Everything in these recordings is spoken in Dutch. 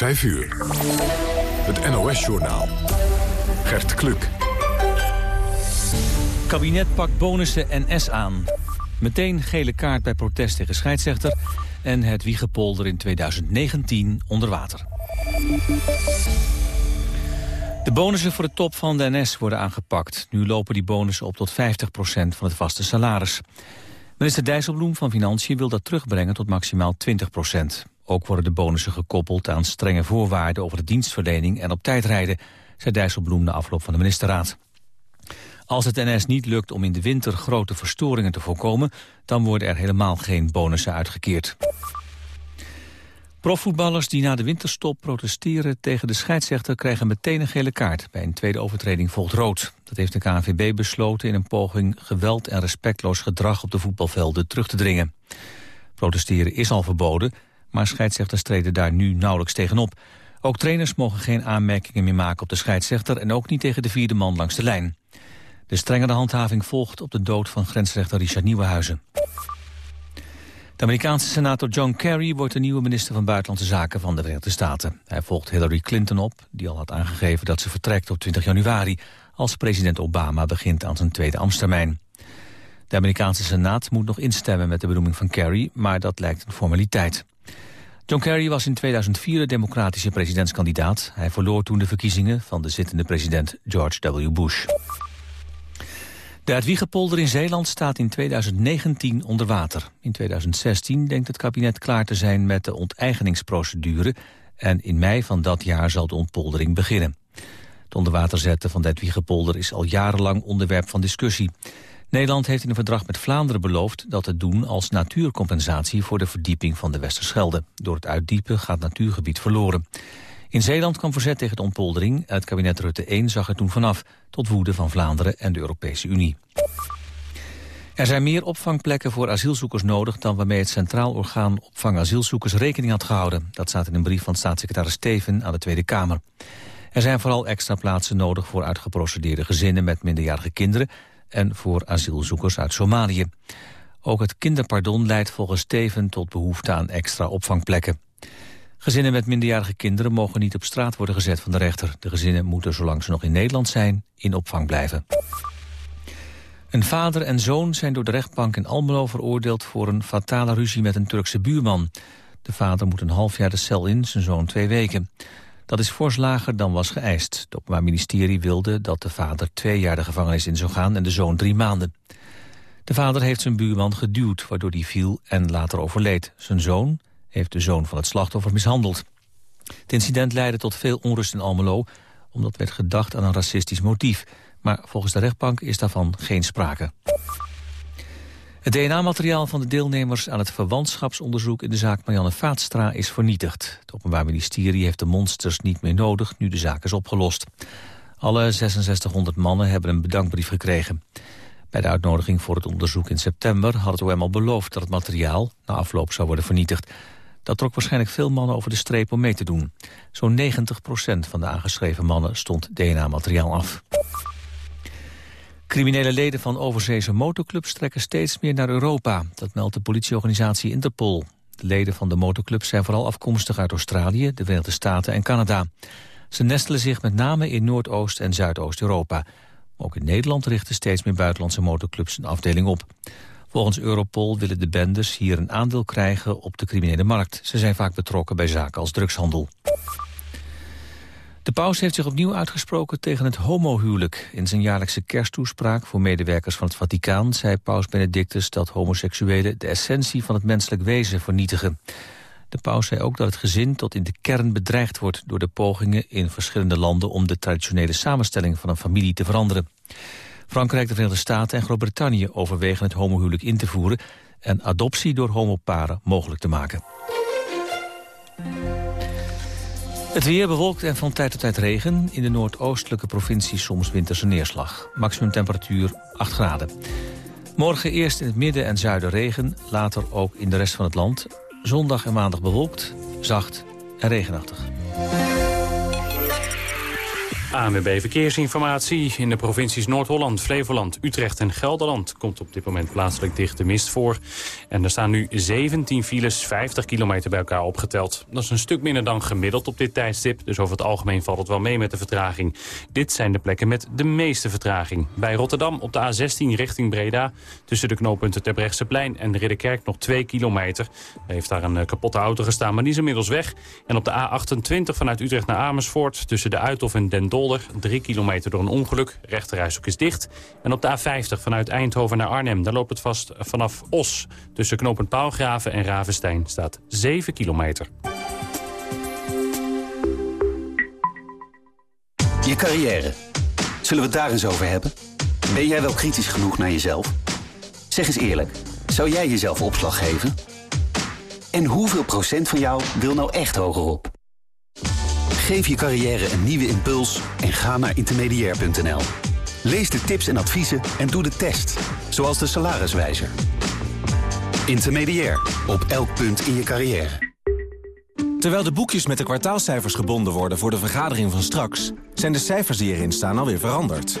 5 uur. Het NOS-journaal. Gert Kluk. Kabinet pakt bonussen NS aan. Meteen gele kaart bij protest tegen scheidsrechter... en het Wiegepolder in 2019 onder water. De bonussen voor de top van de NS worden aangepakt. Nu lopen die bonussen op tot 50% van het vaste salaris. Minister Dijsselbloem van Financiën wil dat terugbrengen tot maximaal 20 Ook worden de bonussen gekoppeld aan strenge voorwaarden over de dienstverlening en op tijd rijden, zei Dijsselbloem na afloop van de ministerraad. Als het NS niet lukt om in de winter grote verstoringen te voorkomen, dan worden er helemaal geen bonussen uitgekeerd. Profvoetballers die na de winterstop protesteren tegen de scheidsrechter krijgen meteen een gele kaart. Bij een tweede overtreding volgt rood. Dat heeft de KNVB besloten in een poging geweld en respectloos gedrag op de voetbalvelden terug te dringen. Protesteren is al verboden, maar scheidsrechters treden daar nu nauwelijks tegenop. Ook trainers mogen geen aanmerkingen meer maken op de scheidsrechter en ook niet tegen de vierde man langs de lijn. De strengere handhaving volgt op de dood van grensrechter Richard Nieuwenhuizen. De Amerikaanse senator John Kerry wordt de nieuwe minister van Buitenlandse Zaken van de Verenigde Staten. Hij volgt Hillary Clinton op, die al had aangegeven dat ze vertrekt op 20 januari, als president Obama begint aan zijn tweede ambtstermijn. De Amerikaanse Senaat moet nog instemmen met de benoeming van Kerry, maar dat lijkt een formaliteit. John Kerry was in 2004 de democratische presidentskandidaat. Hij verloor toen de verkiezingen van de zittende president George W. Bush. De Uitwiegepolder in Zeeland staat in 2019 onder water. In 2016 denkt het kabinet klaar te zijn met de onteigeningsprocedure... en in mei van dat jaar zal de ontpoldering beginnen. Het onderwater zetten van de Uitwiegepolder is al jarenlang onderwerp van discussie. Nederland heeft in een verdrag met Vlaanderen beloofd dat te doen als natuurcompensatie voor de verdieping van de Westerschelde. Door het uitdiepen gaat natuurgebied verloren. In Zeeland kwam verzet tegen de ontpoldering. Het kabinet Rutte 1 zag er toen vanaf, tot woede van Vlaanderen en de Europese Unie. Er zijn meer opvangplekken voor asielzoekers nodig... dan waarmee het Centraal Orgaan Opvang Asielzoekers rekening had gehouden. Dat staat in een brief van staatssecretaris Steven aan de Tweede Kamer. Er zijn vooral extra plaatsen nodig voor uitgeprocedeerde gezinnen... met minderjarige kinderen en voor asielzoekers uit Somalië. Ook het kinderpardon leidt volgens Steven tot behoefte aan extra opvangplekken. Gezinnen met minderjarige kinderen mogen niet op straat worden gezet van de rechter. De gezinnen moeten, zolang ze nog in Nederland zijn, in opvang blijven. Een vader en zoon zijn door de rechtbank in Almelo veroordeeld... voor een fatale ruzie met een Turkse buurman. De vader moet een half jaar de cel in, zijn zoon twee weken. Dat is fors lager dan was geëist. Het Openbaar Ministerie wilde dat de vader twee jaar de gevangenis in zou gaan... en de zoon drie maanden. De vader heeft zijn buurman geduwd, waardoor hij viel en later overleed. Zijn zoon heeft de zoon van het slachtoffer mishandeld. Het incident leidde tot veel onrust in Almelo... omdat werd gedacht aan een racistisch motief. Maar volgens de rechtbank is daarvan geen sprake. Het DNA-materiaal van de deelnemers aan het verwantschapsonderzoek... in de zaak Marianne Vaatstra is vernietigd. Het Openbaar Ministerie heeft de monsters niet meer nodig... nu de zaak is opgelost. Alle 6600 mannen hebben een bedankbrief gekregen. Bij de uitnodiging voor het onderzoek in september had het OM al beloofd dat het materiaal na afloop zou worden vernietigd. Dat trok waarschijnlijk veel mannen over de streep om mee te doen. Zo'n 90% van de aangeschreven mannen stond DNA-materiaal af. Criminele leden van overzeese motorclubs trekken steeds meer naar Europa. Dat meldt de politieorganisatie Interpol. De leden van de motorclubs zijn vooral afkomstig uit Australië, de Verenigde Staten en Canada. Ze nestelen zich met name in Noordoost- en Zuidoost-Europa. Ook in Nederland richten steeds meer buitenlandse motorclubs een afdeling op. Volgens Europol willen de bendes hier een aandeel krijgen op de criminele markt. Ze zijn vaak betrokken bij zaken als drugshandel. De paus heeft zich opnieuw uitgesproken tegen het homohuwelijk. In zijn jaarlijkse kersttoespraak voor medewerkers van het Vaticaan... zei paus Benedictus dat homoseksuelen de essentie van het menselijk wezen vernietigen. De paus zei ook dat het gezin tot in de kern bedreigd wordt... door de pogingen in verschillende landen om de traditionele samenstelling van een familie te veranderen. Frankrijk, de Verenigde Staten en Groot-Brittannië overwegen het homohuwelijk in te voeren... en adoptie door homoparen mogelijk te maken. Het weer bewolkt en van tijd tot tijd regen. In de noordoostelijke provincie soms winterse neerslag. Maximum temperatuur 8 graden. Morgen eerst in het midden en zuiden regen, later ook in de rest van het land. Zondag en maandag bewolkt, zacht en regenachtig. ANWB Verkeersinformatie. In de provincies Noord-Holland, Flevoland, Utrecht en Gelderland... komt op dit moment plaatselijk dichte mist voor. En er staan nu 17 files, 50 kilometer bij elkaar opgeteld. Dat is een stuk minder dan gemiddeld op dit tijdstip. Dus over het algemeen valt het wel mee met de vertraging. Dit zijn de plekken met de meeste vertraging. Bij Rotterdam op de A16 richting Breda... tussen de knooppunten Terbrechtseplein en Ridderkerk nog 2 kilometer. Er heeft daar een eh, kapotte auto gestaan, maar die is inmiddels weg. En op de A28 vanuit Utrecht naar Amersfoort... tussen de Uithof en Den Dolder, 3 kilometer door een ongeluk. Rechterrijstok is dicht. En op de A50 vanuit Eindhoven naar Arnhem, daar loopt het vast vanaf Os. Tussen knooppunt Paalgraven en Ravenstein staat 7 kilometer. Je carrière. Zullen we het daar eens over hebben? Ben jij wel kritisch genoeg naar jezelf? Zeg eens eerlijk, zou jij jezelf opslag geven? En hoeveel procent van jou wil nou echt hogerop? Geef je carrière een nieuwe impuls en ga naar intermediair.nl. Lees de tips en adviezen en doe de test, zoals de salariswijzer. Intermediair, op elk punt in je carrière. Terwijl de boekjes met de kwartaalcijfers gebonden worden voor de vergadering van straks... zijn de cijfers die erin staan alweer veranderd.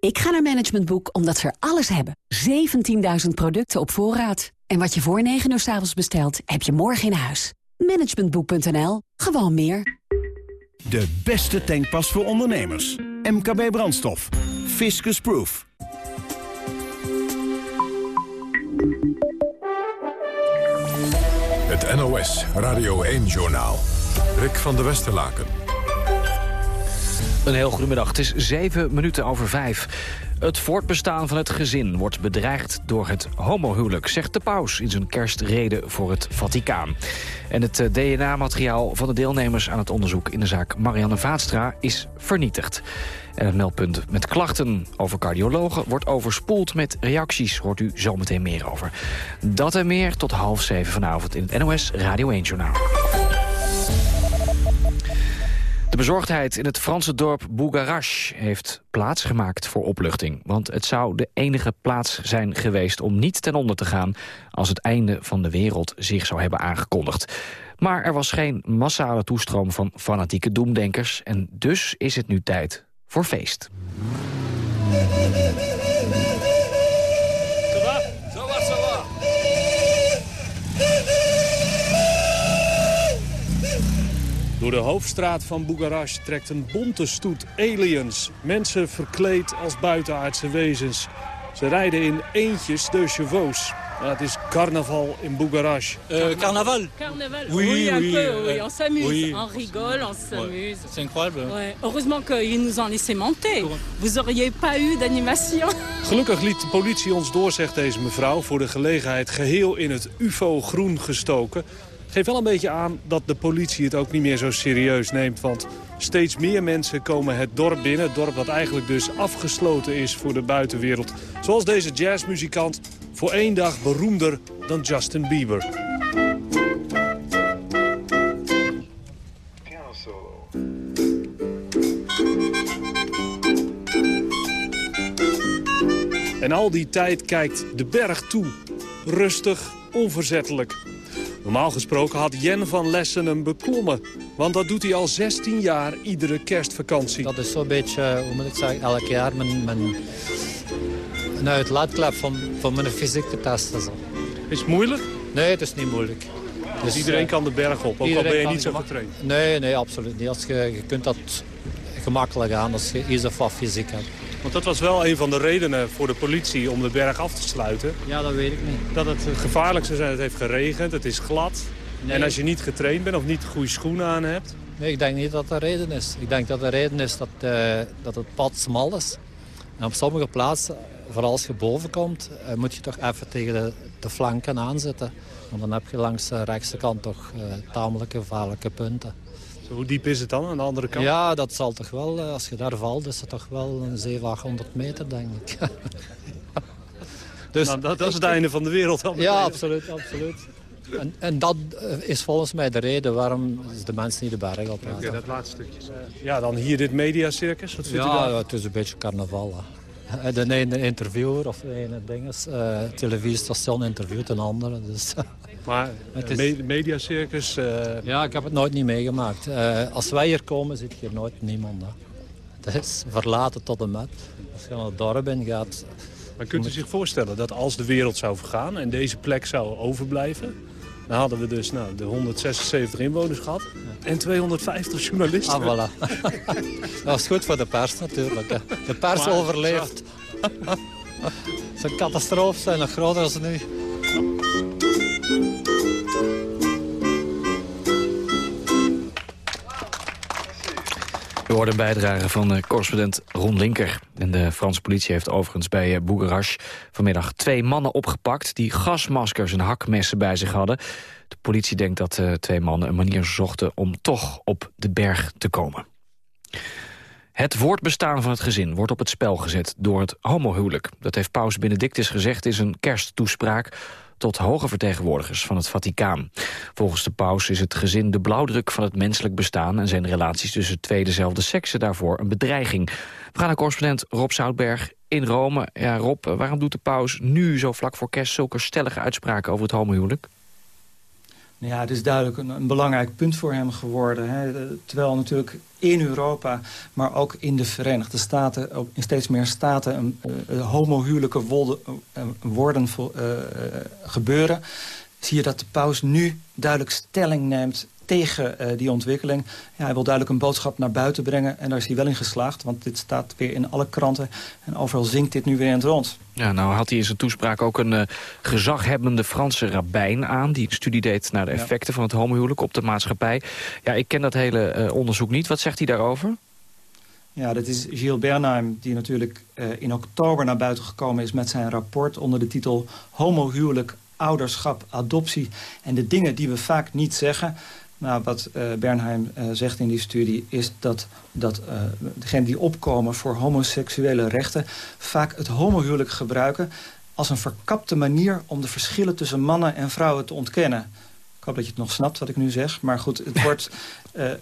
Ik ga naar Management Boek omdat ze er alles hebben. 17.000 producten op voorraad. En wat je voor 9 uur s avonds bestelt, heb je morgen in huis. Managementboek.nl. Gewoon meer. De beste tankpas voor ondernemers. MKB Brandstof. Fiscus Proof. Het NOS Radio 1-journaal. Rick van der Westerlaken. Een heel goedemiddag. Het is zeven minuten over vijf. Het voortbestaan van het gezin wordt bedreigd door het homohuwelijk... zegt de paus in zijn kerstrede voor het Vaticaan. En het eh, DNA-materiaal van de deelnemers aan het onderzoek... in de zaak Marianne Vaatstra is vernietigd. En het meldpunt met klachten over cardiologen wordt overspoeld met reacties. Hoort u zometeen meer over. Dat en meer tot half zeven vanavond in het NOS Radio 1-journaal. De bezorgdheid in het Franse dorp Bougarache heeft plaatsgemaakt voor opluchting. Want het zou de enige plaats zijn geweest om niet ten onder te gaan... als het einde van de wereld zich zou hebben aangekondigd. Maar er was geen massale toestroom van fanatieke doemdenkers... en dus is het nu tijd voor feest. Door de hoofdstraat van Boegarash trekt een bonte stoet aliens. Mensen verkleed als buitenaardse wezens. Ze rijden in eentjes de chevaux. Nou, het is carnaval in Boegarash. Euh, carnaval Carnaval, Oui, oui, oui, peu, euh, oui, on s'amuse, oui. on rigole, on s'amuse. C'est incroyable. Ouais. Heureusement qu'ils nous ont laissé monter. Vous auriez pas eu d'animation. Gelukkig liet de politie ons door, zegt deze mevrouw... voor de gelegenheid geheel in het ufo-groen gestoken. Geeft wel een beetje aan dat de politie het ook niet meer zo serieus neemt. Want steeds meer mensen komen het dorp binnen. Het dorp dat eigenlijk dus afgesloten is voor de buitenwereld. Zoals deze jazzmuzikant, voor één dag beroemder dan Justin Bieber. En al die tijd kijkt de berg toe. Rustig, onverzettelijk. Normaal gesproken had Jen van Lessen hem beklommen. Want dat doet hij al 16 jaar iedere kerstvakantie. Dat is zo'n beetje, hoe moet ik zeggen, elk jaar mijn, mijn, een uitlaatklep van, van mijn fysieke testen. Zo. Is het moeilijk? Nee, het is niet moeilijk. Dus iedereen kan de berg op, ook al ben je niet zo getraind. Nee, nee, absoluut niet. Als je, je kunt dat gemakkelijk aan als je iets of wat fysiek hebt. Want dat was wel een van de redenen voor de politie om de berg af te sluiten. Ja, dat weet ik niet. Dat het gevaarlijk zou zijn. Het heeft geregend, het is glad. En als je niet getraind bent of niet goede schoenen aan hebt... Nee, ik denk niet dat dat de reden is. Ik denk dat de reden is dat, uh, dat het pad smal is. En op sommige plaatsen, vooral als je boven komt, uh, moet je toch even tegen de, de flanken aanzetten. Want dan heb je langs de rechtse kant toch uh, tamelijk gevaarlijke punten. Hoe diep is het dan aan de andere kant? Ja, dat zal toch wel, als je daar valt, is het toch wel een 700, 800 meter, denk ik. dus, nou, dat, dat, is het einde van de wereld. Dan ja, absoluut, absoluut. En, en, dat is volgens mij de reden waarom de mensen niet de berg op gaan. Oké, dat laatste stukje. Ja, dan hier dit mediacircus. Wat vindt ja, u daar? Ja, het is een beetje carnaval. Hè. De ene interviewer of de ene ding is, uh, televisiestation interviewt een andere. Dus, maar het is... me mediacircus... Uh... Ja, ik heb het nooit niet meegemaakt. Uh, als wij hier komen, zit hier nooit niemand. Hè. Het is verlaten tot en met. Als je naar het dorp in gaat... Maar kunt u zich voorstellen dat als de wereld zou vergaan en deze plek zou overblijven... Dan hadden we dus nou, de 176 inwoners gehad en 250 journalisten. Ah, voilà. dat was goed voor de pers natuurlijk. Hè. De pers maar, overleeft. Is een catastrofe zijn, nog groter dan nu. We hoorden een bijdrage van uh, correspondent Ron Linker. En de Franse politie heeft overigens bij uh, Boegarash vanmiddag twee mannen opgepakt... die gasmaskers en hakmessen bij zich hadden. De politie denkt dat uh, twee mannen een manier zochten om toch op de berg te komen. Het voortbestaan van het gezin wordt op het spel gezet door het homohuwelijk. Dat heeft paus Benedictus gezegd in zijn kersttoespraak tot hoge vertegenwoordigers van het Vaticaan. Volgens de paus is het gezin de blauwdruk van het menselijk bestaan... en zijn relaties tussen twee dezelfde seksen daarvoor een bedreiging. We gaan naar correspondent Rob Zoutberg in Rome. Ja, Rob, waarom doet de paus nu zo vlak voor kerst... zulke stellige uitspraken over het homohuwelijk? Ja, het is duidelijk een, een, belangrijk punt voor hem geworden. Hè. Terwijl natuurlijk in Europa, maar ook in de Verenigde Staten... in steeds meer staten een, uh, homohuwelijke worden uh, gebeuren... zie je dat de paus nu duidelijk stelling neemt tegen uh, die ontwikkeling. Ja, hij wil duidelijk een boodschap naar buiten brengen. En daar is hij wel in geslaagd. Want dit staat weer in alle kranten. En overal zingt dit nu weer in het rond. Ja, nou had hij in zijn toespraak ook een uh, gezaghebbende Franse rabbijn aan... die een studie deed naar de effecten ja. van het homohuwelijk op de maatschappij. Ja, ik ken dat hele uh, onderzoek niet. Wat zegt hij daarover? Ja, dat is Gilles Bernheim, die natuurlijk uh, in oktober naar buiten gekomen is... met zijn rapport onder de titel Homohuwelijk, ouderschap, adoptie... en de dingen die we vaak niet zeggen... Nou, wat uh, Bernheim uh, zegt in die studie is dat, dat uh, degenen die opkomen voor homoseksuele rechten... vaak het homohuwelijk gebruiken als een verkapte manier... om de verschillen tussen mannen en vrouwen te ontkennen. Ik hoop dat je het nog snapt wat ik nu zeg. Maar goed, het wordt... het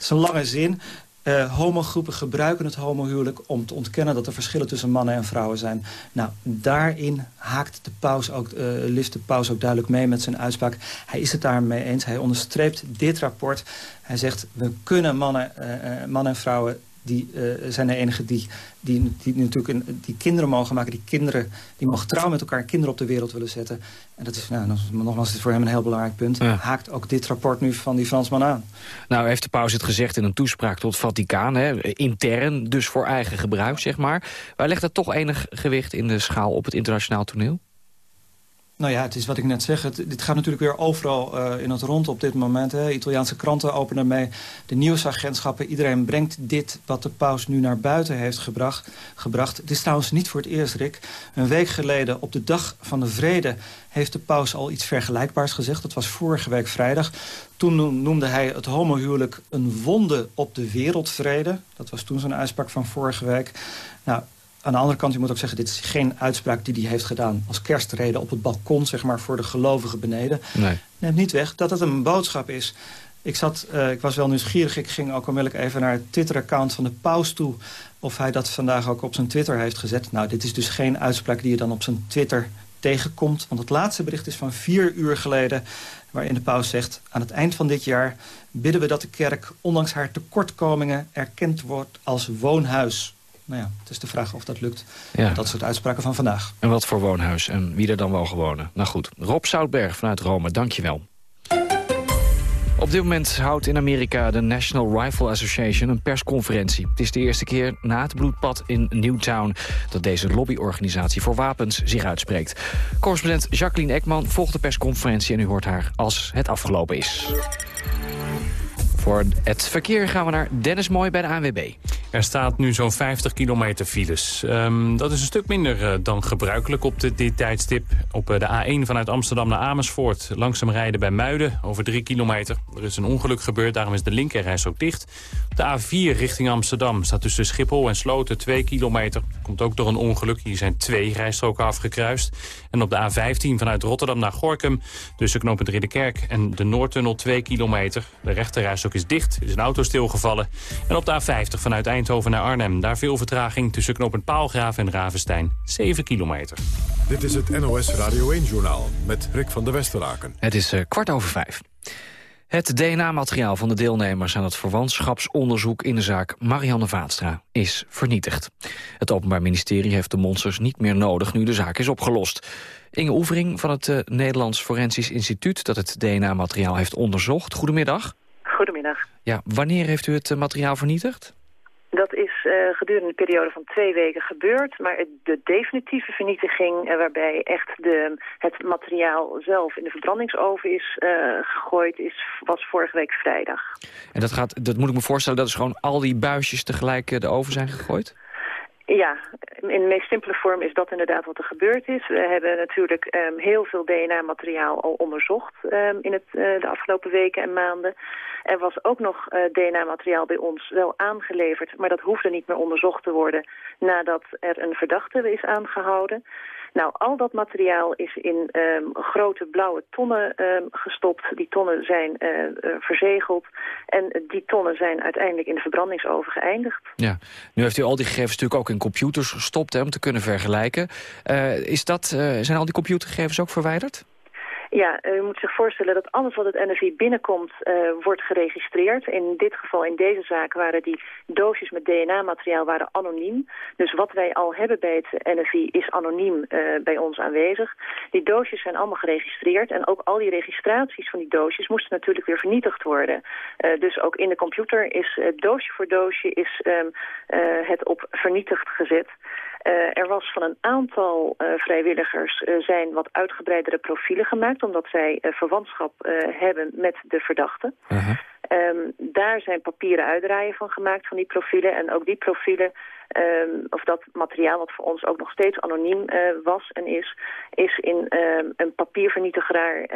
is een lange zin. Uh, homogroepen gebruiken het homohuwelijk om te ontkennen dat er verschillen tussen mannen en vrouwen zijn. Nou, daarin haakt de paus ook, uh, lift de paus ook duidelijk mee met zijn uitspraak. Hij is het daarmee eens. Hij onderstreept dit rapport. Hij zegt, we kunnen mannen, uh, mannen en vrouwen die uh, zijn de enigen die, die, die natuurlijk een, die kinderen mogen maken. Die kinderen die mogen trouwen met elkaar, kinderen op de wereld willen zetten. En dat is, nou, nogmaals, is voor hem een heel belangrijk punt. Ja. Haakt ook dit rapport nu van die Fransman aan. Nou, heeft de paus het gezegd in een toespraak tot Vaticaan. Hè, intern, dus voor eigen gebruik, zeg maar. Waar legt dat toch enig gewicht in de schaal op het internationaal toneel? Nou ja, het is wat ik net zeg. Het, dit gaat natuurlijk weer overal uh, in het rond op dit moment. Hè. Italiaanse kranten openen mee. De nieuwsagentschappen. Iedereen brengt dit wat de paus nu naar buiten heeft gebracht. gebracht. Het is trouwens niet voor het eerst, Rick. Een week geleden, op de dag van de vrede... heeft de paus al iets vergelijkbaars gezegd. Dat was vorige week vrijdag. Toen noemde hij het homohuwelijk een wonde op de wereldvrede. Dat was toen zo'n uitspraak van vorige week. Nou, aan de andere kant, je moet ook zeggen... dit is geen uitspraak die hij heeft gedaan als kerstreden op het balkon... zeg maar, voor de gelovigen beneden. Nee. Neemt niet weg dat het een boodschap is. Ik, zat, uh, ik was wel nieuwsgierig. Ik ging ook onmiddellijk even naar het Twitter-account van de paus toe... of hij dat vandaag ook op zijn Twitter heeft gezet. Nou, dit is dus geen uitspraak die je dan op zijn Twitter tegenkomt. Want het laatste bericht is van vier uur geleden... waarin de paus zegt... aan het eind van dit jaar bidden we dat de kerk... ondanks haar tekortkomingen erkend wordt als woonhuis nou ja, het is de vraag of dat lukt. Ja. Dat soort uitspraken van vandaag. En wat voor woonhuis en wie er dan wel gewonen? Nou goed, Rob Zoutberg vanuit Rome, dankjewel. Op dit moment houdt in Amerika de National Rifle Association een persconferentie. Het is de eerste keer na het bloedpad in Newtown... dat deze lobbyorganisatie voor wapens zich uitspreekt. Correspondent Jacqueline Ekman volgt de persconferentie... en u hoort haar als het afgelopen is. Voor het verkeer gaan we naar Dennis Mooi bij de ANWB. Er staat nu zo'n 50 kilometer files. Um, dat is een stuk minder uh, dan gebruikelijk op dit tijdstip. Op uh, de A1 vanuit Amsterdam naar Amersfoort. Langzaam rijden bij Muiden over 3 kilometer. Er is een ongeluk gebeurd, daarom is de linkerreis ook dicht. De A4 richting Amsterdam staat tussen Schiphol en Sloten 2 kilometer. Komt ook door een ongeluk. Hier zijn twee rijstroken afgekruist. En op de A15 vanuit Rotterdam naar Gorkum... tussen knooppunt Ridderkerk en de Noordtunnel 2 kilometer. De rechterrijstrook is dicht, is een auto stilgevallen. En op de A50 vanuit Eindhoven naar Arnhem... daar veel vertraging tussen knooppunt Paalgraaf en Ravenstein. 7 kilometer. Dit is het NOS Radio 1-journaal met Rick van der Westeraken. Het is uh, kwart over vijf. Het DNA-materiaal van de deelnemers aan het verwantschapsonderzoek in de zaak Marianne Vaatstra is vernietigd. Het Openbaar Ministerie heeft de monsters niet meer nodig nu de zaak is opgelost. Inge Oevering van het uh, Nederlands Forensisch Instituut dat het DNA-materiaal heeft onderzocht. Goedemiddag. Goedemiddag. Ja, wanneer heeft u het uh, materiaal vernietigd? Uh, gedurende een periode van twee weken gebeurd. Maar de definitieve vernietiging, uh, waarbij echt de, het materiaal zelf in de verbrandingsoven is uh, gegooid, is, was vorige week vrijdag. En dat, gaat, dat moet ik me voorstellen, dat is gewoon al die buisjes tegelijk de oven zijn gegooid? Ja, in de meest simpele vorm is dat inderdaad wat er gebeurd is. We hebben natuurlijk um, heel veel DNA-materiaal al onderzocht um, in het, uh, de afgelopen weken en maanden. Er was ook nog uh, DNA-materiaal bij ons wel aangeleverd, maar dat hoefde niet meer onderzocht te worden nadat er een verdachte is aangehouden. Nou, al dat materiaal is in um, grote blauwe tonnen um, gestopt. Die tonnen zijn uh, uh, verzegeld. En die tonnen zijn uiteindelijk in de verbrandingsoven geëindigd. Ja, nu heeft u al die gegevens natuurlijk ook in computers gestopt hè, om te kunnen vergelijken. Is dat, zijn al die computergegevens ook verwijderd? Ja, u moet zich voorstellen dat alles wat het NFI binnenkomt uh, wordt geregistreerd. In dit geval, in deze zaak, waren die doosjes met DNA-materiaal waren anoniem. Dus wat wij al hebben bij het NFI is anoniem uh, bij ons aanwezig. Die doosjes zijn allemaal geregistreerd en ook al die registraties van die doosjes moesten natuurlijk weer vernietigd worden. Uh, dus ook in de computer is doosje voor doosje is um, het op vernietigd gezet. Uh, er was van een aantal uh, vrijwilligers uh, zijn wat uitgebreidere profielen gemaakt... omdat zij verwantschap hebben met de verdachte. -huh. Um, daar zijn papieren uitdraaien van gemaakt, van die profielen. En ook die profielen, um, of dat materiaal wat voor ons ook nog steeds anoniem was en is... is in um, een papiervernietigeraar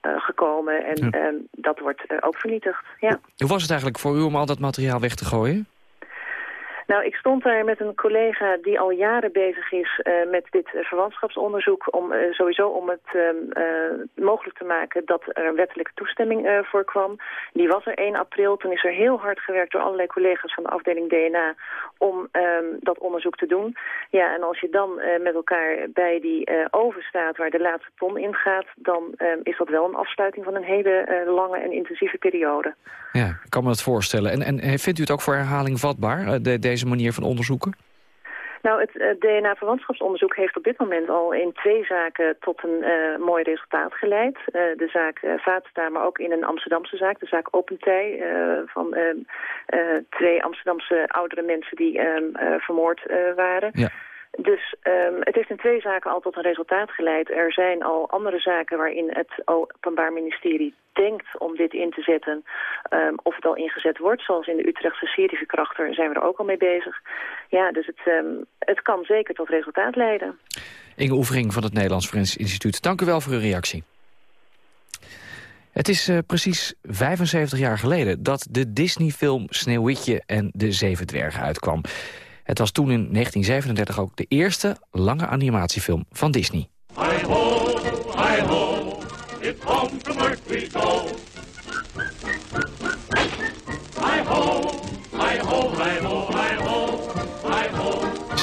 gekomen. En ja. dat wordt ook vernietigd, ja. Hoe was het eigenlijk voor u om al dat materiaal weg te gooien? Nou, ik stond daar met een collega die al jaren bezig is uh, met dit verwantschapsonderzoek... om uh, sowieso om het mogelijk te maken dat er een wettelijke toestemming voor kwam. Die was er 1 april. Toen is er heel hard gewerkt door allerlei collega's van de afdeling DNA... om um, dat onderzoek te doen. Ja, en als je dan met elkaar bij die oven staat waar de laatste ton in gaat... dan um, is dat wel een afsluiting van een hele lange en intensieve periode. Ja, ik kan me dat voorstellen. En, en vindt u het ook voor herhaling vatbaar, de, manier van onderzoeken? Nou, het uh, DNA-verwantschapsonderzoek heeft op dit moment al in twee zaken tot een uh, mooi resultaat geleid. Uh, de zaak uh, Vaatstra, maar ook in een Amsterdamse zaak, de zaak Opentij, van twee Amsterdamse oudere mensen die vermoord waren. Ja. Dus um, het heeft in twee zaken al tot een resultaat geleid. Er zijn al andere zaken waarin het Openbaar Ministerie denkt om dit in te zetten. Um, of het al ingezet wordt, zoals in de Utrechtse serieverkrachter zijn we er ook al mee bezig. Ja, dus het, um, het kan zeker tot resultaat leiden. Inge Oevering van het Nederlands Forensisch Instituut. Dank u wel voor uw reactie. Het is uh, precies 75 jaar geleden dat de Disney-film Sneeuwwitje en de Zeven Dwergen uitkwam. Het was toen in 1937 ook de eerste lange animatiefilm van Disney.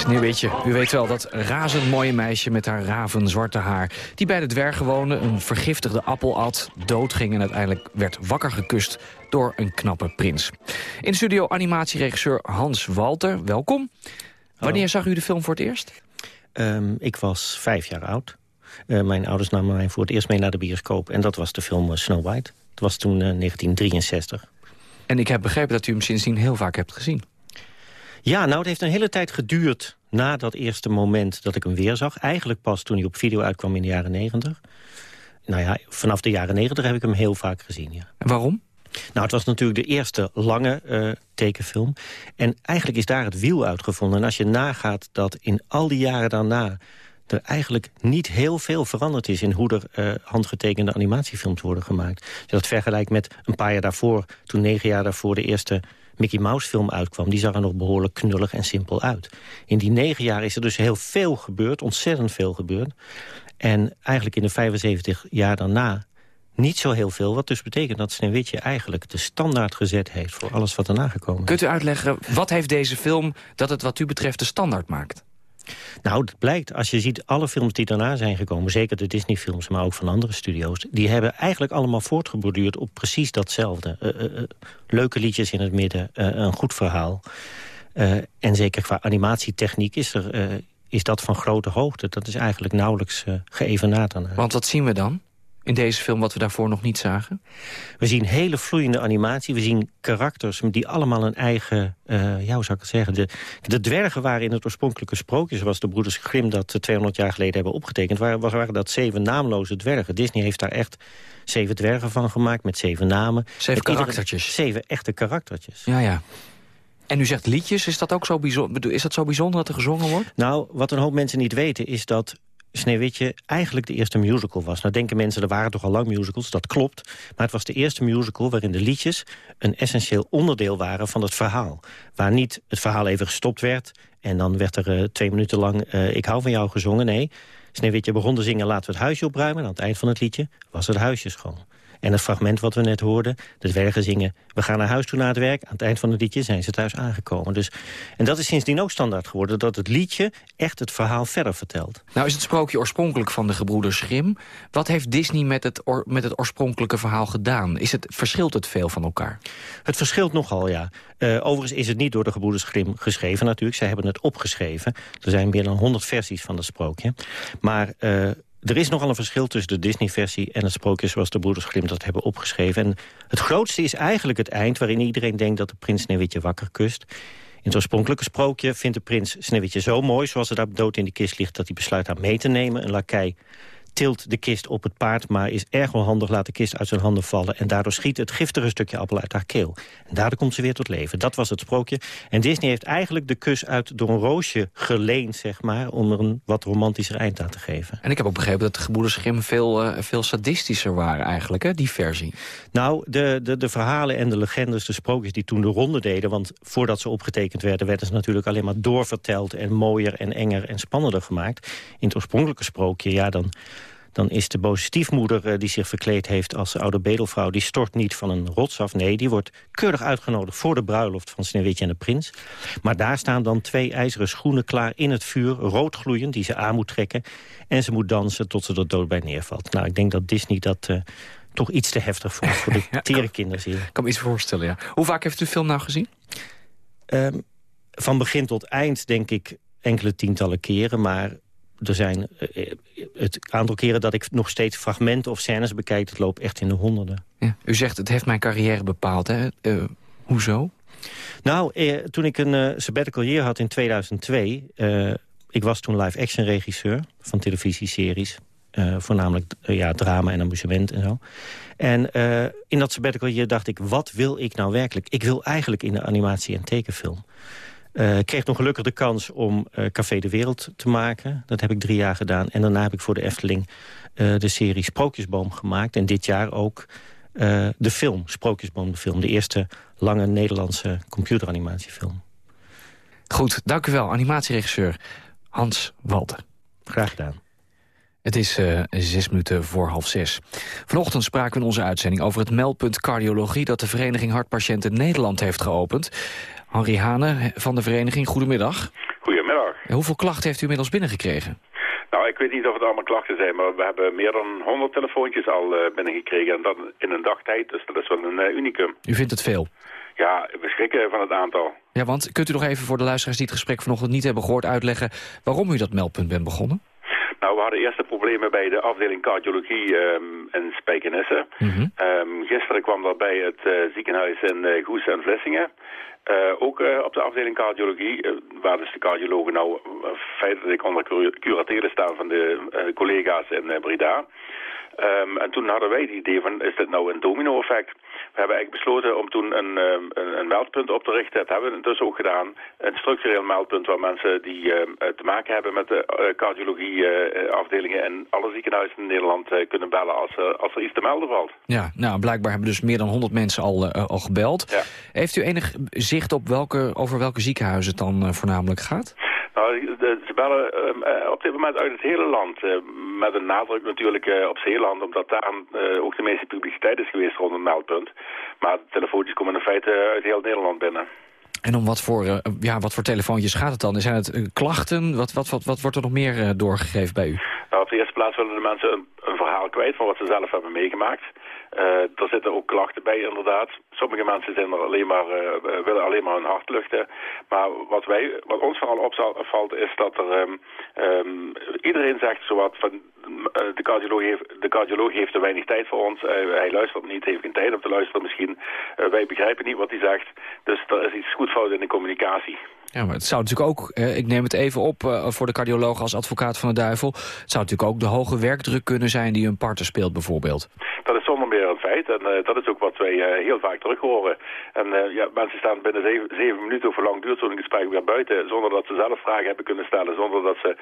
Ho. Sneeuwwitje, u weet wel, dat razend mooie meisje met haar ravenzwarte haar... die bij de dwergen woonde, een vergiftigde appel at, doodging... en uiteindelijk werd wakker gekust door een knappe prins. In studio animatieregisseur Hans Walter, welkom. Wanneer zag u de film voor het eerst? Um, ik was vijf jaar oud. Uh, mijn ouders namen mij voor het eerst mee naar de bioscoop. En dat was de film uh, Snow White. Het was toen 1963. En ik heb begrepen dat u hem sindsdien heel vaak hebt gezien. Ja, nou, het heeft een hele tijd geduurd na dat eerste moment dat ik hem weer zag. Eigenlijk pas toen hij op video uitkwam in de jaren 90. Nou ja, vanaf de jaren 90 heb ik hem heel vaak gezien, ja. En waarom? Nou, het was natuurlijk de eerste lange uh, tekenfilm. En eigenlijk is daar het wiel uitgevonden. En als je nagaat dat in al die jaren daarna er eigenlijk niet heel veel veranderd is... in hoe er uh, handgetekende animatiefilms worden gemaakt. Je dat vergelijkt met een paar jaar daarvoor... toen negen jaar daarvoor de eerste Mickey Mouse film uitkwam... die zag er nog behoorlijk knullig en simpel uit. In die negen jaar is er dus heel veel gebeurd, ontzettend veel gebeurd. En eigenlijk in de 75 jaar daarna niet zo heel veel. Wat dus betekent dat Sneeuwwitje eigenlijk de standaard gezet heeft... voor alles wat erna gekomen is. Kunt u uitleggen, wat heeft deze film dat het wat u betreft de standaard maakt? Nou, het blijkt, als je ziet alle films die daarna zijn gekomen... zeker de Disney-films, maar ook van andere studio's... die hebben eigenlijk allemaal voortgeborduurd op precies datzelfde. Uh, uh, leuke liedjes in het midden, een goed verhaal. en zeker qua animatietechniek is, er, is dat van grote hoogte. Dat is eigenlijk nauwelijks geëvenaard daarna. Want wat zien we dan? In deze film wat we daarvoor nog niet zagen? We zien hele vloeiende animatie. We zien karakters die allemaal een eigen... Uh, ja, hoe zou ik het zeggen? De, de dwergen waren in het oorspronkelijke sprookje... zoals de broeders Grimm dat 200 jaar geleden hebben opgetekend... waren, waren dat zeven naamloze dwergen. Disney heeft daar echt zeven dwergen van gemaakt met zeven namen. Zeven karaktertjes. zeven echte karaktertjes. Ja, ja. En u zegt liedjes, is dat ook zo bijzonder, is dat zo bijzonder dat er gezongen wordt? Nou, wat een hoop mensen niet weten is dat Sneeuwwitje eigenlijk de eerste musical was. Nou denken mensen, er waren toch al lang musicals, dat klopt. Maar het was de eerste musical waarin de liedjes... een essentieel onderdeel waren van het verhaal. Waar niet het verhaal even gestopt werd... en dan werd er uh, twee minuten lang uh, Ik hou van jou gezongen. Nee, Sneeuwwitje begon te zingen Laten we het huisje opruimen. En aan het eind van het liedje was het huisje schoon. En het fragment wat we net hoorden, de dwergen zingen... we gaan naar huis toe na het werk. Aan het eind van het liedje zijn ze thuis aangekomen. Dus, en dat is sindsdien ook standaard geworden... dat het liedje echt het verhaal verder vertelt. Nou is het sprookje oorspronkelijk van de gebroeders Grimm. Wat heeft Disney met het, met het oorspronkelijke verhaal gedaan? Is het, verschilt het veel van elkaar? Het verschilt nogal, ja. Uh, overigens is het niet door de gebroeders Grimm geschreven natuurlijk. Zij hebben het opgeschreven. Er zijn meer dan 100 versies van het sprookje. Maar... Uh, er is nogal een verschil tussen de Disney-versie en het sprookje zoals de broeders Grimm dat hebben opgeschreven. En het grootste is eigenlijk het eind waarin iedereen denkt dat de prins Sneeuwwitje wakker kust. In het oorspronkelijke sprookje vindt de prins Sneeuwwitje zo mooi... zoals ze daar dood in de kist ligt, dat hij besluit haar mee te nemen. Een lakij tilt de kist op het paard, maar is erg onhandig, laat de kist uit zijn handen vallen... en daardoor schiet het giftige stukje appel uit haar keel. En daardoor komt ze weer tot leven. Dat was het sprookje. En Disney heeft eigenlijk de kus uit door een roosje geleend, zeg maar... om er een wat romantischer eind aan te geven. En ik heb ook begrepen dat de gebroeders Grimm veel, uh, veel sadistischer waren eigenlijk, hè, die versie. Nou, de, de, de verhalen en de legendes, de sprookjes die toen de ronde deden... want voordat ze opgetekend werden, werden ze natuurlijk alleen maar doorverteld... en mooier en enger en spannender gemaakt. In het oorspronkelijke sprookje, ja, dan dan is de boze stiefmoeder uh, die zich verkleed heeft als oude bedelvrouw... die stort niet van een rots af. Nee, die wordt keurig uitgenodigd voor de bruiloft van Sneeuwwitje en de prins. Maar daar staan dan twee ijzeren schoenen klaar in het vuur... rood gloeiend, die ze aan moet trekken. En ze moet dansen tot ze er dood bij neervalt. Nou, ik denk dat Disney dat... Uh, toch iets te heftig vond voor de tere kinderen. Ik kan me iets voorstellen, ja. Hoe vaak heeft u de film nou gezien? Um, van begin tot eind denk ik enkele tientallen keren. Maar er zijn uh, het aantal keren dat ik nog steeds fragmenten of scènes bekijk... het loopt echt in de honderden. Ja, u zegt, het heeft mijn carrière bepaald. Hè? Uh, hoezo? Nou, eh, toen ik een uh, sabbatical year had in 2002... ik was toen live-action regisseur van televisieseries. voornamelijk ja, drama en amusement en zo. En in dat sabbatical year dacht ik, wat wil ik nou werkelijk? Ik wil eigenlijk in de animatie- en tekenfilm. Uh, ik kreeg toen gelukkig de kans om uh, Café de Wereld te maken. Dat heb ik drie jaar gedaan. En daarna heb ik voor de Efteling uh, de serie Sprookjesboom gemaakt. En dit jaar ook de film, Sprookjesboom de film. De eerste lange Nederlandse computeranimatiefilm. Goed, dank u wel. Animatieregisseur Hans Walter. Graag gedaan. Het is uh, zes minuten voor half zes. Vanochtend spraken we in onze uitzending over het meldpunt cardiologie... dat de Vereniging Hartpatiënten Nederland heeft geopend. Henri Hane van de vereniging, goedemiddag. Goedemiddag. hoeveel klachten heeft u inmiddels binnengekregen? Nou, ik weet niet of het allemaal klachten zijn, maar we hebben meer dan 100 telefoontjes al uh, binnengekregen. En dat in een dagtijd, dus dat is wel een uh, unicum. U vindt het veel? Ja, we schrikken van het aantal. Ja, want kunt u nog even voor de luisteraars die het gesprek vanochtend niet hebben gehoord uitleggen... waarom u dat meldpunt bent begonnen? Nou, we hadden eerst de problemen bij de afdeling cardiologie um, in Spijkenisse. um, gisteren kwam dat bij het uh, ziekenhuis in Goes en Vlissingen. Uh, ook uh, op de afdeling cardiologie, uh, waar dus de cardiologen nou feitelijk onder curatelen staan van de collega's in Breda. Um, en toen hadden wij het idee van, is dit nou een domino-effect? We hebben eigenlijk besloten om toen een, um, een, een, meldpunt op te richten. Dat hebben we intussen ook gedaan. Een structureel meldpunt waar mensen die uh, te maken hebben met de cardiologie-afdelingen en alle ziekenhuizen in Nederland kunnen bellen als, als er iets te melden valt. Ja, nou blijkbaar hebben dus meer dan 100 mensen al, al gebeld. Ja. Heeft u enig zicht op welke, over welke ziekenhuizen het dan voornamelijk gaat? Nou, ze bellen uh, op dit moment uit het hele land. Uh, met een nadruk natuurlijk uh, op Zeeland, omdat daar ook de meeste publiciteit is geweest rond het meldpunt. Maar de telefoontjes komen in feite uit heel Nederland binnen. En om wat voor, ja, wat voor telefoontjes gaat het dan? Zijn het klachten? Wat, wat, wat, wat wordt er nog meer doorgegeven bij u? Nou, op de eerste plaats willen de mensen een, een verhaal kwijt van wat ze zelf hebben meegemaakt. Uh, er zitten ook klachten bij inderdaad. Sommige mensen zijn er alleen maar, uh, willen alleen maar hun hart luchten. Maar wat, wij, wat ons vooral opvalt is dat er um, um, iedereen zegt zowat van de cardioloog, heeft, de cardioloog heeft te weinig tijd voor ons. Hij luistert niet, heeft geen tijd om te luisteren misschien. Wij begrijpen niet wat hij zegt. Dus er is iets goed fout in de communicatie. Ja, maar het zou natuurlijk ook, eh, ik neem het even op voor de cardioloog als advocaat van de duivel... het zou natuurlijk ook de hoge werkdruk kunnen zijn die een partner speelt bijvoorbeeld. Dat is en uh, dat is ook wat wij heel vaak terug horen. En ja, mensen staan binnen zeven, zeven minuten, of hoe lang duurt zo'n gesprek weer buiten... zonder dat ze zelf vragen hebben kunnen stellen, zonder dat ze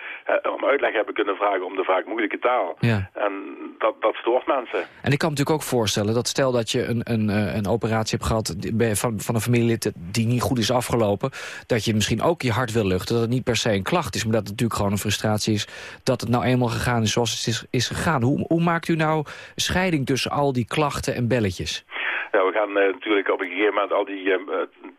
om uitleg hebben kunnen vragen om de vaak moeilijke taal. Ja. En dat, dat stoort mensen. En ik kan me natuurlijk ook voorstellen dat stel dat je een, een, een operatie hebt gehad van, van een familielid die niet goed is afgelopen... dat je misschien ook je hart wil luchten. Dat het niet per se een klacht is, maar dat het natuurlijk gewoon een frustratie is... dat het nou eenmaal gegaan is zoals het is, is gegaan. Hoe, hoe maakt u nou scheiding tussen al die klachten en belletjes? Ja, we gaan uh, natuurlijk op een gegeven moment al die uh,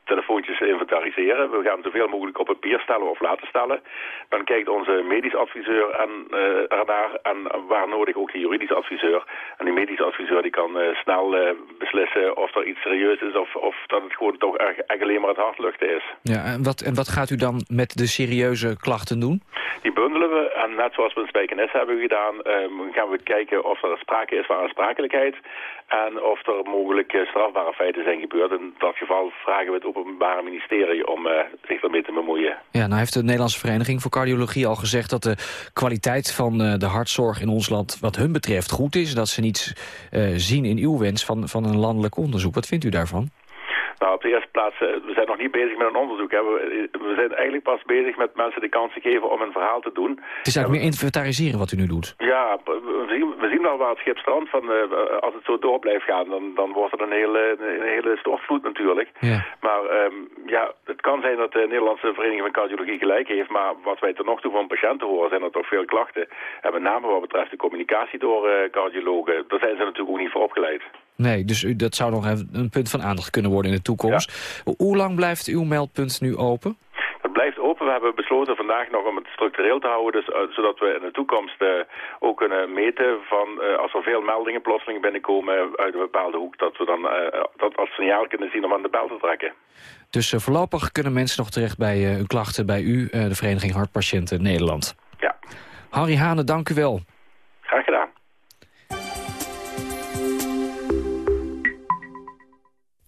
telefoontjes inventariseren. We gaan zoveel mogelijk op papier stellen of laten stellen. Dan kijkt onze medisch adviseur en, uh, ernaar en waar nodig ook de juridisch adviseur. En die medisch adviseur die kan snel beslissen of er iets serieus is of, of dat het gewoon toch echt alleen maar het hartluchten is. Ja, en wat, en wat gaat u dan met de serieuze klachten doen? Die bundelen we en net zoals we in Spijkenis hebben gedaan, gaan we kijken of er sprake is van aansprakelijkheid en of er mogelijk strafbare feiten zijn gebeurd. In dat geval vragen we het Openbare Ministerie om uh, zich ermee te bemoeien. Ja, nou heeft de Nederlandse Vereniging voor Cardiologie al gezegd... dat de kwaliteit van uh, de hartzorg in ons land wat hun betreft goed is. Dat ze niets uh, zien in uw wens van, van een landelijk onderzoek. Wat vindt u daarvan? Nou, op de eerste plaats, eh, we zijn nog niet bezig met een onderzoek. Hè. We, we, zijn eigenlijk pas bezig met mensen de kans te geven om een verhaal te doen. Het is eigenlijk meer inventariseren wat u nu doet. Ja, we zien, we zien wel waar het schip strandt. Van, uh, als het zo door blijft gaan, dan, dan wordt het een hele, een hele stortvloed natuurlijk. Ja. Maar um, ja, het kan zijn dat de Nederlandse Vereniging van Cardiologie gelijk heeft. Maar wat wij tot nog toe van patiënten horen, zijn er toch veel klachten. En met name wat betreft de communicatie door uh, cardiologen, daar zijn ze natuurlijk ook niet voor opgeleid. Nee, dus u, dat zou nog een punt van aandacht kunnen worden in de toekomst. Hoe lang blijft uw meldpunt nu open? Het blijft open. We hebben besloten vandaag nog om het structureel te houden. Dus, uh, zodat we in de toekomst uh, ook kunnen meten van uh, als er veel meldingen plotseling binnenkomen uit een bepaalde hoek. Dat we dan dat als signaal kunnen zien om aan de bel te trekken. Dus voorlopig kunnen mensen nog terecht bij hun klachten bij u, de Vereniging Hartpatiënten Nederland. Ja. Harry Hane, dank u wel.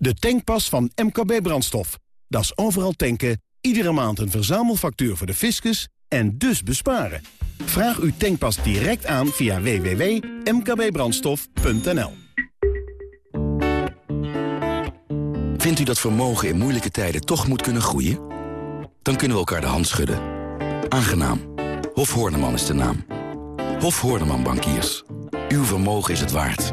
De tankpas van MKB Brandstof. Dat is overal tanken, iedere maand een verzamelfactuur voor de fiscus en dus besparen. Vraag uw tankpas direct aan via www.mkbbrandstof.nl Vindt u dat vermogen in moeilijke tijden toch moet kunnen groeien? Dan kunnen we elkaar de hand schudden. Aangenaam. Hof Horneman is de naam. Hof Horneman Bankiers. Uw vermogen is het waard.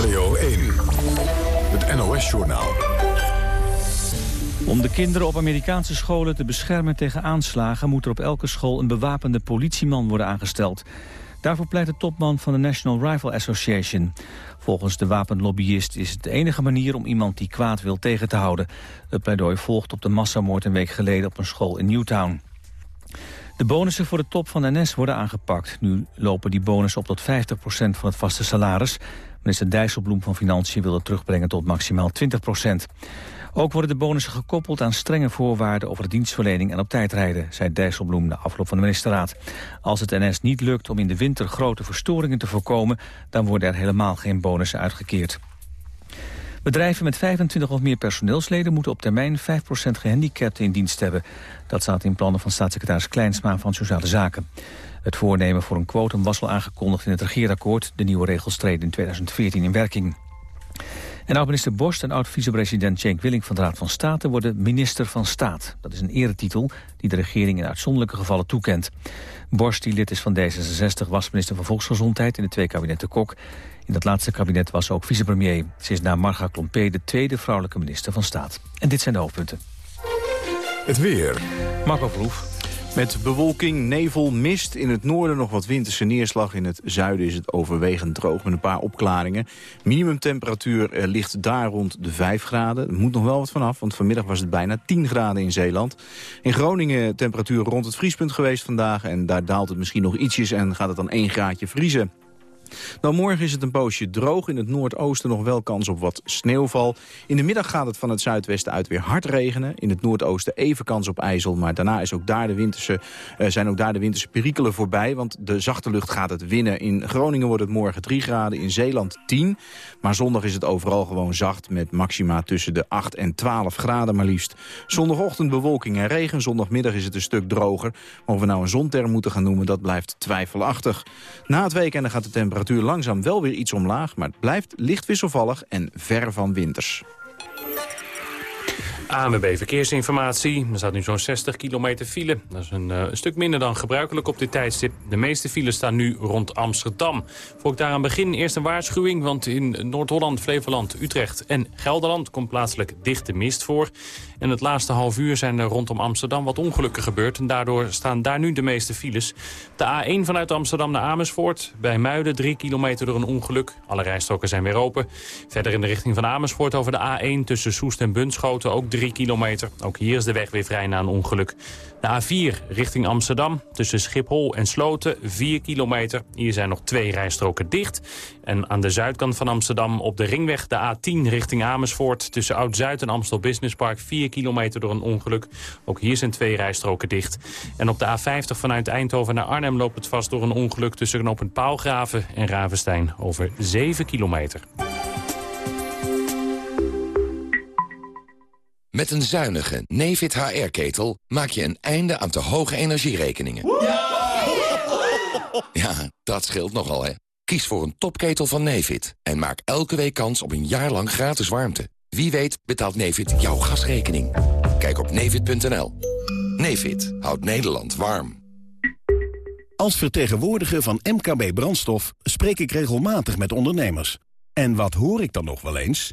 Radio 1, het NOS-journaal. Om de kinderen op Amerikaanse scholen te beschermen tegen aanslagen... moet er op elke school een bewapende politieman worden aangesteld. Daarvoor pleit de topman van de National Rifle Association. Volgens de wapenlobbyist is het de enige manier om iemand die kwaad wil tegen te houden. Het pleidooi volgt op de massamoord een week geleden op een school in Newtown. De bonussen voor de top van de NS worden aangepakt. Nu lopen die bonussen op tot 50% van het vaste salaris. Minister Dijsselbloem van Financiën wil het terugbrengen tot maximaal 20% ook worden de bonussen gekoppeld aan strenge voorwaarden over dienstverlening en op tijd rijden, zei Dijsselbloem na afloop van de ministerraad. Als het NS niet lukt om in de winter grote verstoringen te voorkomen, dan worden er helemaal geen bonussen uitgekeerd. Bedrijven met 25 of meer personeelsleden moeten op termijn 5% gehandicapten in dienst hebben. Dat staat in plannen van staatssecretaris Kleinsma van Sociale Zaken. Het voornemen voor een quotum was al aangekondigd in het regeerakkoord. De nieuwe regels treden in 2014 in werking. En oud-minister Borst en oud-vicepresident Cenk Willing van de Raad van State worden minister van Staat. Dat is een eretitel die de regering in uitzonderlijke gevallen toekent. Borst, die lid is van D66, was minister van Volksgezondheid in de twee kabinetten Kok. In dat laatste kabinet was ze ook vicepremier. Ze is na Marga Klompé de tweede vrouwelijke minister van Staat. En dit zijn de hoofdpunten. Het weer. Marco Verhoef. Met bewolking, nevel, mist. In het noorden nog wat winterse neerslag. In het zuiden is het overwegend droog met een paar opklaringen. Minimumtemperatuur eh, ligt daar rond de 5 graden. Er moet nog wel wat vanaf, want vanmiddag was het bijna 10 graden in Zeeland. In Groningen temperatuur rond het vriespunt geweest vandaag. En daar daalt het misschien nog ietsjes en gaat het dan 1 graadje vriezen. Dan morgen is het een poosje droog. In het noordoosten nog wel kans op wat sneeuwval. In de middag gaat het van het zuidwesten uit weer hard regenen. In het noordoosten even kans op ijzel. Maar daarna is ook daar de winterse, uh, zijn ook daar de winterse perikelen voorbij. Want de zachte lucht gaat het winnen. In Groningen wordt het morgen 3 graden. In Zeeland 10. Maar zondag is het overal gewoon zacht. Met maxima tussen de 8 en 12 graden maar liefst. Zondagochtend bewolking en regen. Zondagmiddag is het een stuk droger. Maar of we nou een zonterm moeten gaan noemen, dat blijft twijfelachtig. Na het weekende gaat de temperatuur langzaam wel weer iets omlaag... maar het blijft licht wisselvallig en ver van winters. ANWB Verkeersinformatie. Er staat nu zo'n 60 kilometer file. Dat is een, uh, een, stuk minder dan gebruikelijk op dit tijdstip. De meeste files staan nu rond Amsterdam. Voor ik daar aan begin eerst een waarschuwing... want in Noord-Holland, Flevoland, Utrecht en Gelderland... komt plaatselijk dichte mist voor. En het laatste half uur zijn er rondom Amsterdam wat ongelukken gebeurd. En daardoor staan daar nu de meeste files. De A1 vanuit Amsterdam naar Amersfoort. Bij Muiden 3 kilometer door een ongeluk. Alle rijstroken zijn weer open. Verder in de richting van Amersfoort over de A1 tussen Soest en Bunschoten ook 3 kilometer. Ook hier is de weg weer vrij na een ongeluk. De A4 richting Amsterdam tussen Schiphol en Sloten 4 kilometer. Hier zijn nog twee rijstroken dicht. En aan de zuidkant van Amsterdam op de ringweg de A10 richting Amersfoort... tussen Oud-Zuid en Amstel Business Park 4 kilometer door een ongeluk. Ook hier zijn twee rijstroken dicht. En op de A50 vanuit Eindhoven naar Arnhem loopt het vast door een ongeluk... tussen knooppunt Paalgraven en Ravenstein over 7 kilometer. Met een zuinige Nefit HR-ketel maak je een einde aan te hoge energierekeningen. Ja, dat scheelt nogal, hè. Kies voor een topketel van Nefit en maak elke week kans op een jaar lang gratis warmte. Wie weet betaalt Nefit jouw gasrekening. Kijk op nefit.nl. Nefit houdt Nederland warm. Als vertegenwoordiger van MKB Brandstof spreek ik regelmatig met ondernemers. En wat hoor ik dan nog wel eens?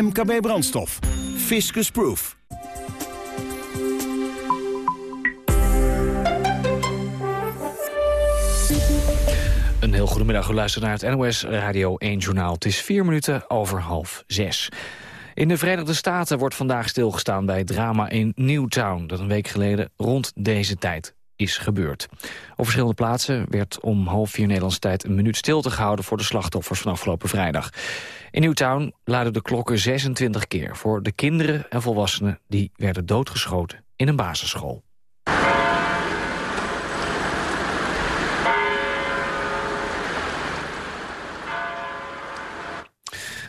MKB Brandstof. Fiscus Proof. Een heel goedemiddag, u luistert naar het NOS Radio 1 Journaal. Het is vier minuten over half zes. In de Verenigde Staten wordt vandaag stilgestaan bij drama in Newtown... dat een week geleden rond deze tijd is gebeurd. Op verschillende plaatsen werd om half vier Nederlandse tijd... een minuut stilte gehouden voor de slachtoffers van afgelopen vrijdag. In Newtown luiden de klokken 26 keer... voor de kinderen en volwassenen die werden doodgeschoten in een basisschool.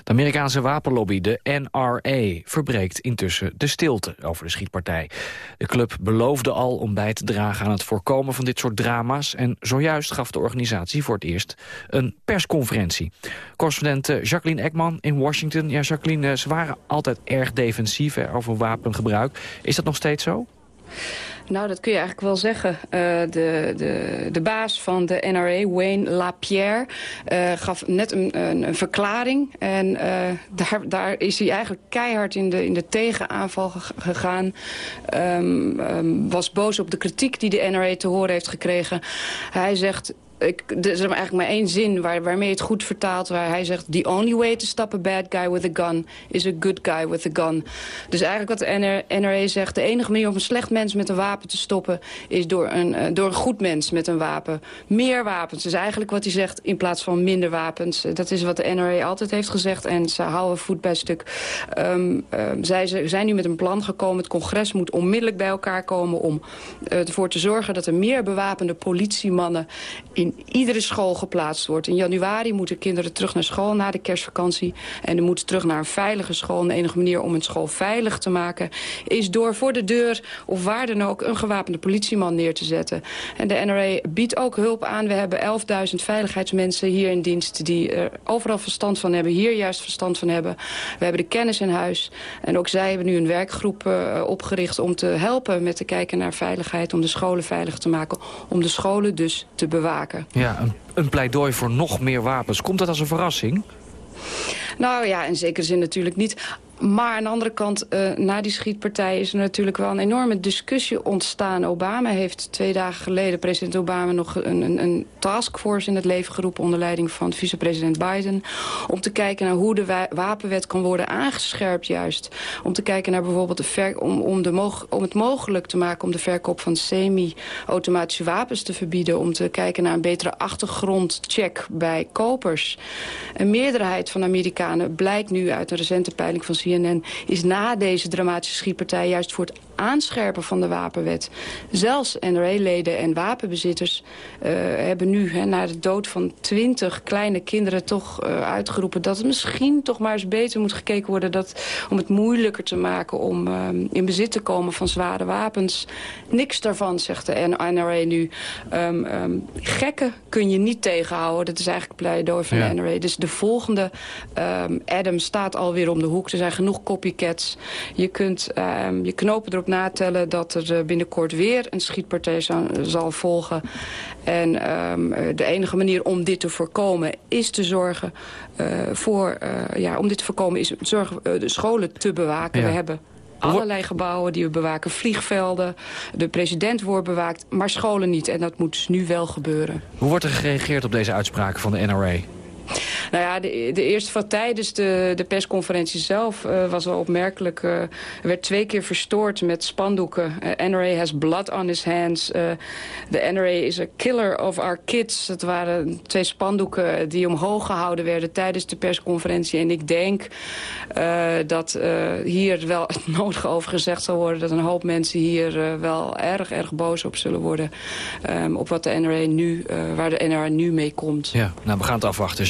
De Amerikaanse wapenlobby, de NRA, verbreekt intussen de stilte over de schietpartij. De club beloofde al om bij te dragen aan het voorkomen van dit soort drama's... en zojuist gaf de organisatie voor het eerst een persconferentie. Correspondent eh, Jacqueline Ekman in Washington. Ja, Jacqueline, eh, ze waren altijd erg defensief over wapengebruik. Is dat nog steeds zo? Nou, dat kun je eigenlijk wel zeggen. Uh, de, de, de baas van de NRA, Wayne LaPierre, uh, gaf net een, een, verklaring. En uh, daar, daar is hij eigenlijk keihard in de, in de tegenaanval gegaan. Um, um, was boos op de kritiek die de NRA te horen heeft gekregen. Hij zegt, ik, er is eigenlijk maar één zin waar, waarmee het goed vertaalt... waar hij zegt... The only way to stop a bad guy with a gun is a good guy with a gun. Dus eigenlijk wat de NRA zegt... de enige manier om een slecht mens met een wapen te stoppen... is door een, uh, door een goed mens met een wapen. Meer wapens is eigenlijk wat hij zegt in plaats van minder wapens. Dat is wat de NRA altijd heeft gezegd en ze houden voet bij stuk. Um, um, zij zijn nu met een plan gekomen. Het congres moet onmiddellijk bij elkaar komen... om uh, ervoor te zorgen dat er meer bewapende politiemannen... in iedere school geplaatst wordt. In januari moeten kinderen terug naar school na de kerstvakantie. En er moeten terug naar een veilige school. En de enige manier om een school veilig te maken... is door voor de deur of waar dan ook een gewapende politieman neer te zetten. En de NRA biedt ook hulp aan. We hebben 11.000 veiligheidsmensen hier in dienst... die er overal verstand van hebben, hier juist verstand van hebben. We hebben de kennis in huis. En ook zij hebben nu een werkgroep uh, opgericht om te helpen met te kijken naar veiligheid... om de scholen veilig te maken, om de scholen dus te bewaken. Ja, een, een pleidooi voor nog meer wapens. Komt dat als een verrassing? Nou ja, in zekere zin natuurlijk niet. Maar aan de andere kant, uh, na die schietpartij is er natuurlijk wel een enorme discussie ontstaan. Obama heeft twee dagen geleden, president Obama, nog een, een, een taskforce in het leven geroepen... onder leiding van vicepresident Biden. Om te kijken naar hoe de wapenwet kan worden aangescherpt juist. Om te kijken naar bijvoorbeeld de ver, om, om, de om het mogelijk te maken... om de verkoop van semi-automatische wapens te verbieden. Om te kijken naar een betere achtergrondcheck bij kopers. Een meerderheid van Amerikanen blijkt nu uit een recente peiling van CNN is na deze dramatische schietpartij juist voor het aanscherpen van de wapenwet. Zelfs NRA-leden en wapenbezitters uh, hebben nu hè, na de dood van twintig kleine kinderen toch uh, uitgeroepen dat het misschien toch maar eens beter moet gekeken worden dat, om het moeilijker te maken om uh, in bezit te komen van zware wapens. Niks daarvan, zegt de NRA nu. Um, um, gekken kun je niet tegenhouden. Dat is eigenlijk pleidooi van ja. de NRA. Dus de volgende um, Adam staat alweer om de hoek. Er zijn genoeg copycats. Je kunt je knopen erop natellen dat er eh, binnenkort weer een schietpartij zal, volgen. En um, de enige manier om dit te voorkomen is te zorgen uh, voor, uh, ja, om dit te voorkomen is zorgen de scholen te bewaken. Ja. We hebben allerlei gebouwen die we bewaken, vliegvelden, de president wordt bewaakt, maar scholen niet. En dat moet dus nu wel gebeuren. Hoe wordt er gereageerd op deze uitspraken van de NRA? Nou ja, de, eerste van tijdens de, de persconferentie zelf uh, was wel opmerkelijk. Uh, er werd twee keer verstoord met spandoeken. Uh, NRA has blood on his hands. De NRA is a killer of our kids. Dat waren twee spandoeken die omhoog gehouden werden tijdens de persconferentie. En ik denk dat hier wel het nodige over gezegd zal worden. Dat een hoop mensen hier wel erg, erg boos op zullen worden. Um, op wat de NRA nu, waar de NRA nu mee komt. Ja, nou we gaan het afwachten.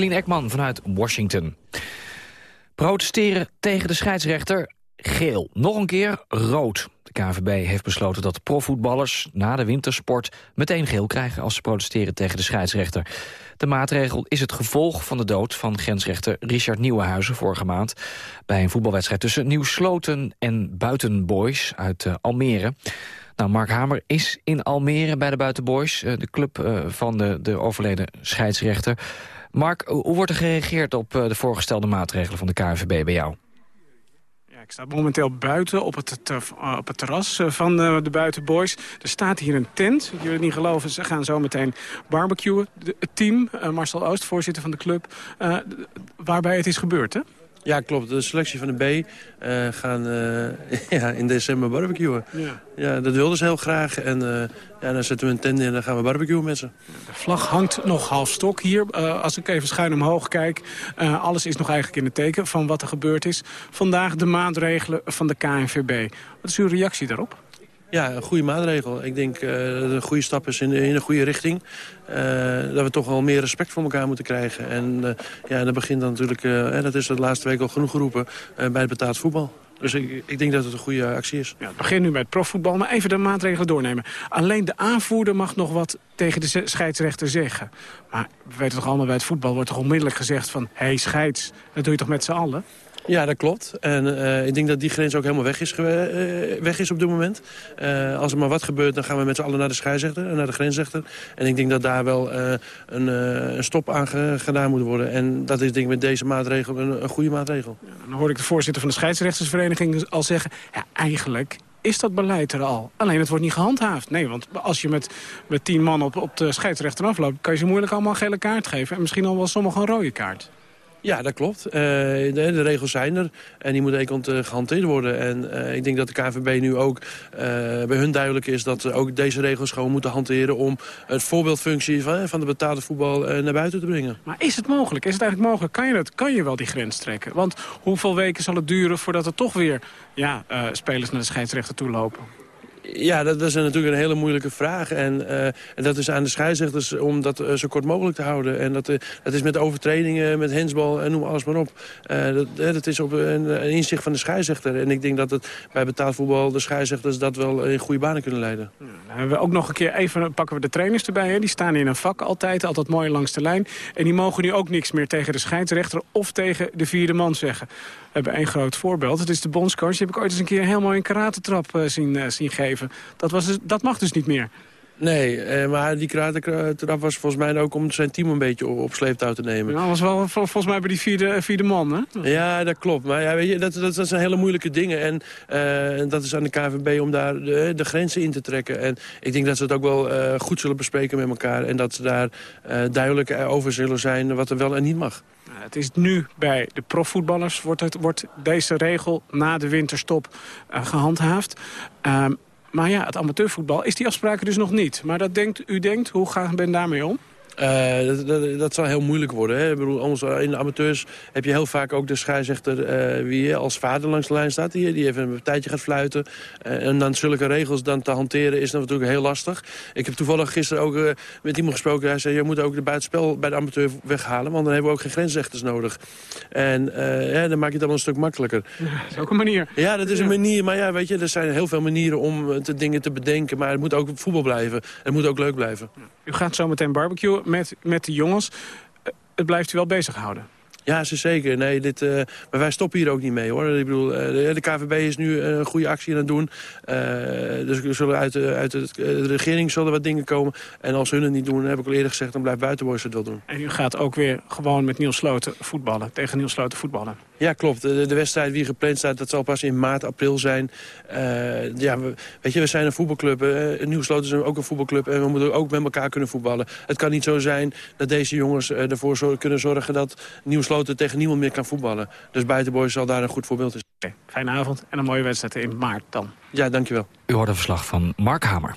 Jacqueline Ekman vanuit Washington. Protesteren tegen de scheidsrechter, geel. Nog een keer rood. De KNVB heeft besloten dat profvoetballers na de wintersport meteen geel krijgen als ze protesteren tegen de scheidsrechter. De maatregel is het gevolg van de dood van grensrechter Richard Nieuwenhuizen vorige maand bij een voetbalwedstrijd tussen Nieuwsloten en Buitenboys uit uh, Almere. Nou, Mark Hamer is in Almere bij de Buitenboys, uh, de club uh, van de, de overleden scheidsrechter. Mark, hoe wordt er gereageerd op de voorgestelde maatregelen van de KNVB bij jou? Ik sta momenteel buiten op het, op het terras van de Buitenboys. Er staat hier een tent. Jullie niet geloven, ze gaan zo meteen barbecuen. het team, Marcel Oost, voorzitter van de club, waarbij het is gebeurd, hè? Ja, klopt. De selectie van de B uh, gaan uh, ja, in december barbecuen. Ja. ja, dat wilden ze heel graag. En uh, ja, dan zetten we een tent in en dan gaan we barbecuen met ze. De vlag hangt nog half stok hier. als ik even schuin omhoog kijk, alles is nog eigenlijk in het teken van wat er gebeurd is. Vandaag de maatregelen van de KNVB. Wat is uw reactie daarop? Ja, een goede maatregel. Ik denk uh, dat het een goede stap is in, in een goede richting. Uh, dat we toch wel meer respect voor elkaar moeten krijgen. En uh, ja, dat begint dan natuurlijk, en dat is de laatste week al genoeg geroepen, bij het betaald voetbal. Dus ik, ik, denk dat het een goede actie is. Ja, het begint nu met profvoetbal, maar even de maatregelen doornemen. Alleen de aanvoerder mag nog wat tegen de scheidsrechter zeggen. Maar we weten toch allemaal, bij het voetbal wordt toch onmiddellijk gezegd van... hé, hey, scheids, dat doe je toch met z'n allen? Ja, dat klopt. En uh, ik denk dat die grens ook helemaal weg is, uh, weg is op dit moment. Uh, als er maar wat gebeurt, dan gaan we met z'n allen naar de scheidsrechter en naar de grensrechter. En ik denk dat daar wel een, een, stop aan gedaan moet worden. En dat is denk ik met deze maatregel een, goede maatregel. Ja, dan hoor ik de voorzitter van de scheidsrechtersvereniging al zeggen... ja, eigenlijk is dat beleid er al. Alleen het wordt niet gehandhaafd. Nee, want als je met, met tien man op, op de scheidsrechter afloopt... kan je ze moeilijk allemaal een gele kaart geven. En misschien al wel sommigen een rode kaart. Ja, dat klopt. Uh, de, regels zijn er en die moeten eekant uh, gehanteerd worden. En uh, ik denk dat de KVB nu ook bij hun duidelijk is... dat ook deze regels gewoon moeten hanteren... om het voorbeeldfunctie van, van de betaalde voetbal naar buiten te brengen. Maar is het mogelijk? Is het eigenlijk mogelijk? Kan je, dat, kan je wel die grens trekken? Want hoeveel weken zal het duren voordat er toch weer ja, spelers naar de scheidsrechter toe lopen? Ja, dat, is natuurlijk een hele moeilijke vraag. En, uh, en dat is aan de scheidsrechters om dat uh, zo kort mogelijk te houden. En dat, dat is met overtredingen, met hensbal en noem alles maar op. dat, dat is op een, inzicht van de scheidsrechter. En ik denk dat het bij betaald voetbal de scheidsrechters dat wel in goede banen kunnen leiden. Ja, hebben we ook nog een keer even, pakken we de trainers erbij. Hè? Die staan in een vak altijd, altijd mooi langs de lijn. En die mogen nu ook niks meer tegen de scheidsrechter of tegen de vierde man zeggen. Hebben één groot voorbeeld. Het is de bondscoach. Die heb ik ooit eens een keer helemaal in karatentrap zien, zien geven. Dat, was dus, dat mag dus niet meer. Nee, eh, maar die karatentrap was volgens mij ook om zijn team een beetje op sleeptouw te nemen. Ja, was wel volgens mij bij die vierde, vierde man, hè? Ja, dat klopt. Maar ja, weet je, dat, dat, dat zijn hele moeilijke dingen. En uh, dat is aan de KVB om daar de, de, grenzen in te trekken. En ik denk dat ze het ook wel uh, goed zullen bespreken met elkaar. En dat ze daar uh, duidelijk over zullen zijn wat er wel en niet mag. Het is nu bij de profvoetballers wordt, het, wordt deze regel na de winterstop gehandhaafd. Maar ja, het amateurvoetbal is die afspraken dus nog niet. Maar dat denkt, u denkt, hoe gaat men daarmee om? Uh, dat, dat, dat, zal heel moeilijk worden. Hè? Ik bedoel, anders, eh, in de amateurs heb je heel vaak ook de scheidsrechter uh, wie als vader langs de lijn staat. Die, die even een tijdje gaat fluiten. Uh, en dan zulke regels dan te hanteren is natuurlijk heel lastig. Ik heb toevallig gisteren ook met iemand gesproken. Hij zei, je moet ook de buitenspel bij de amateur weghalen. Want dan hebben we ook geen grensrechters nodig. En ja, dan maak je het dan een stuk makkelijker. Ja, dat is ook een manier. Ja, dat is een manier. Maar ja, weet je, er zijn heel veel manieren om te dingen te bedenken. Maar het moet ook voetbal blijven. Het moet ook leuk blijven. U gaat zo meteen barbecue met, met de jongens. Eh, het blijft u wel bezighouden. Ja, ze zeker. Nee, dit, uh, maar wij stoppen hier ook niet mee, hoor. Ik bedoel, uh, de, KVB is nu een goede actie aan het doen. Dus zullen uit, de, uit het, de regering zullen wat dingen komen. En als hun het niet doen, heb ik al eerder gezegd... dan blijft Buitenboys het wel doen. En u gaat ook weer gewoon met Niels Sloten voetballen. Tegen Niels Sloten voetballen. Ja, klopt. De, de, wedstrijd die gepland staat, dat zal pas in maart, april zijn. Uh, ja, we, weet je, we zijn een voetbalclub. Uh, Nieuwsloten is ook een voetbalclub. En we moeten ook met elkaar kunnen voetballen. Het kan niet zo zijn dat deze jongens uh, ervoor zor kunnen zorgen... dat Nieuwsloten tegen niemand meer kan voetballen. Dus Buitenboys zal daar een goed voorbeeld zijn. Okay, fijne avond en een mooie wedstrijd in maart dan. Ja, dankjewel. U hoort een verslag van Mark Hamer.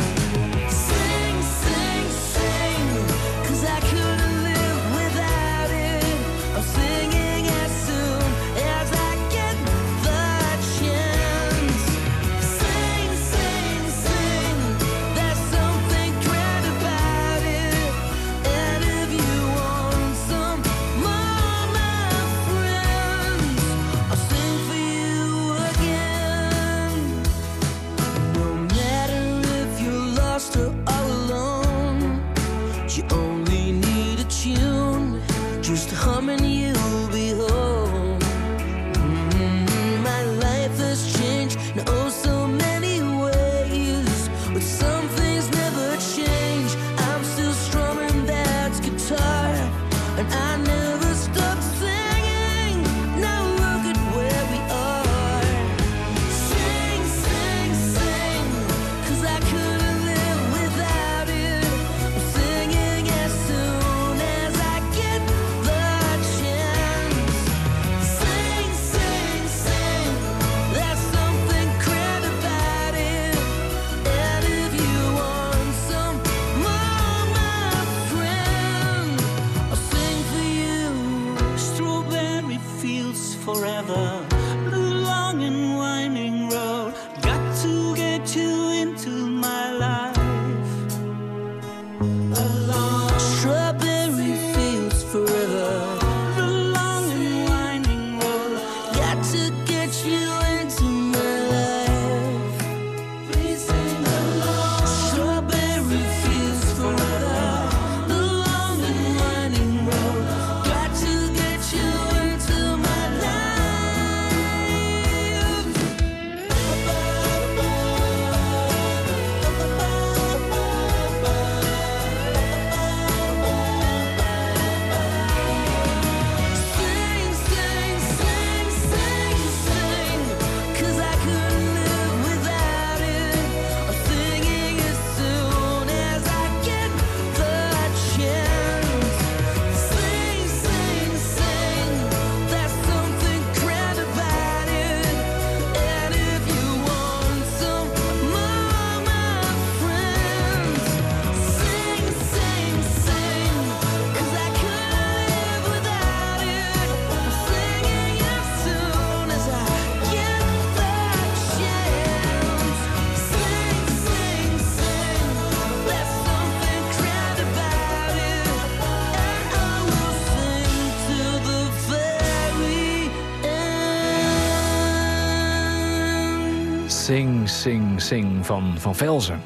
Sing, sing, van Van Velzen.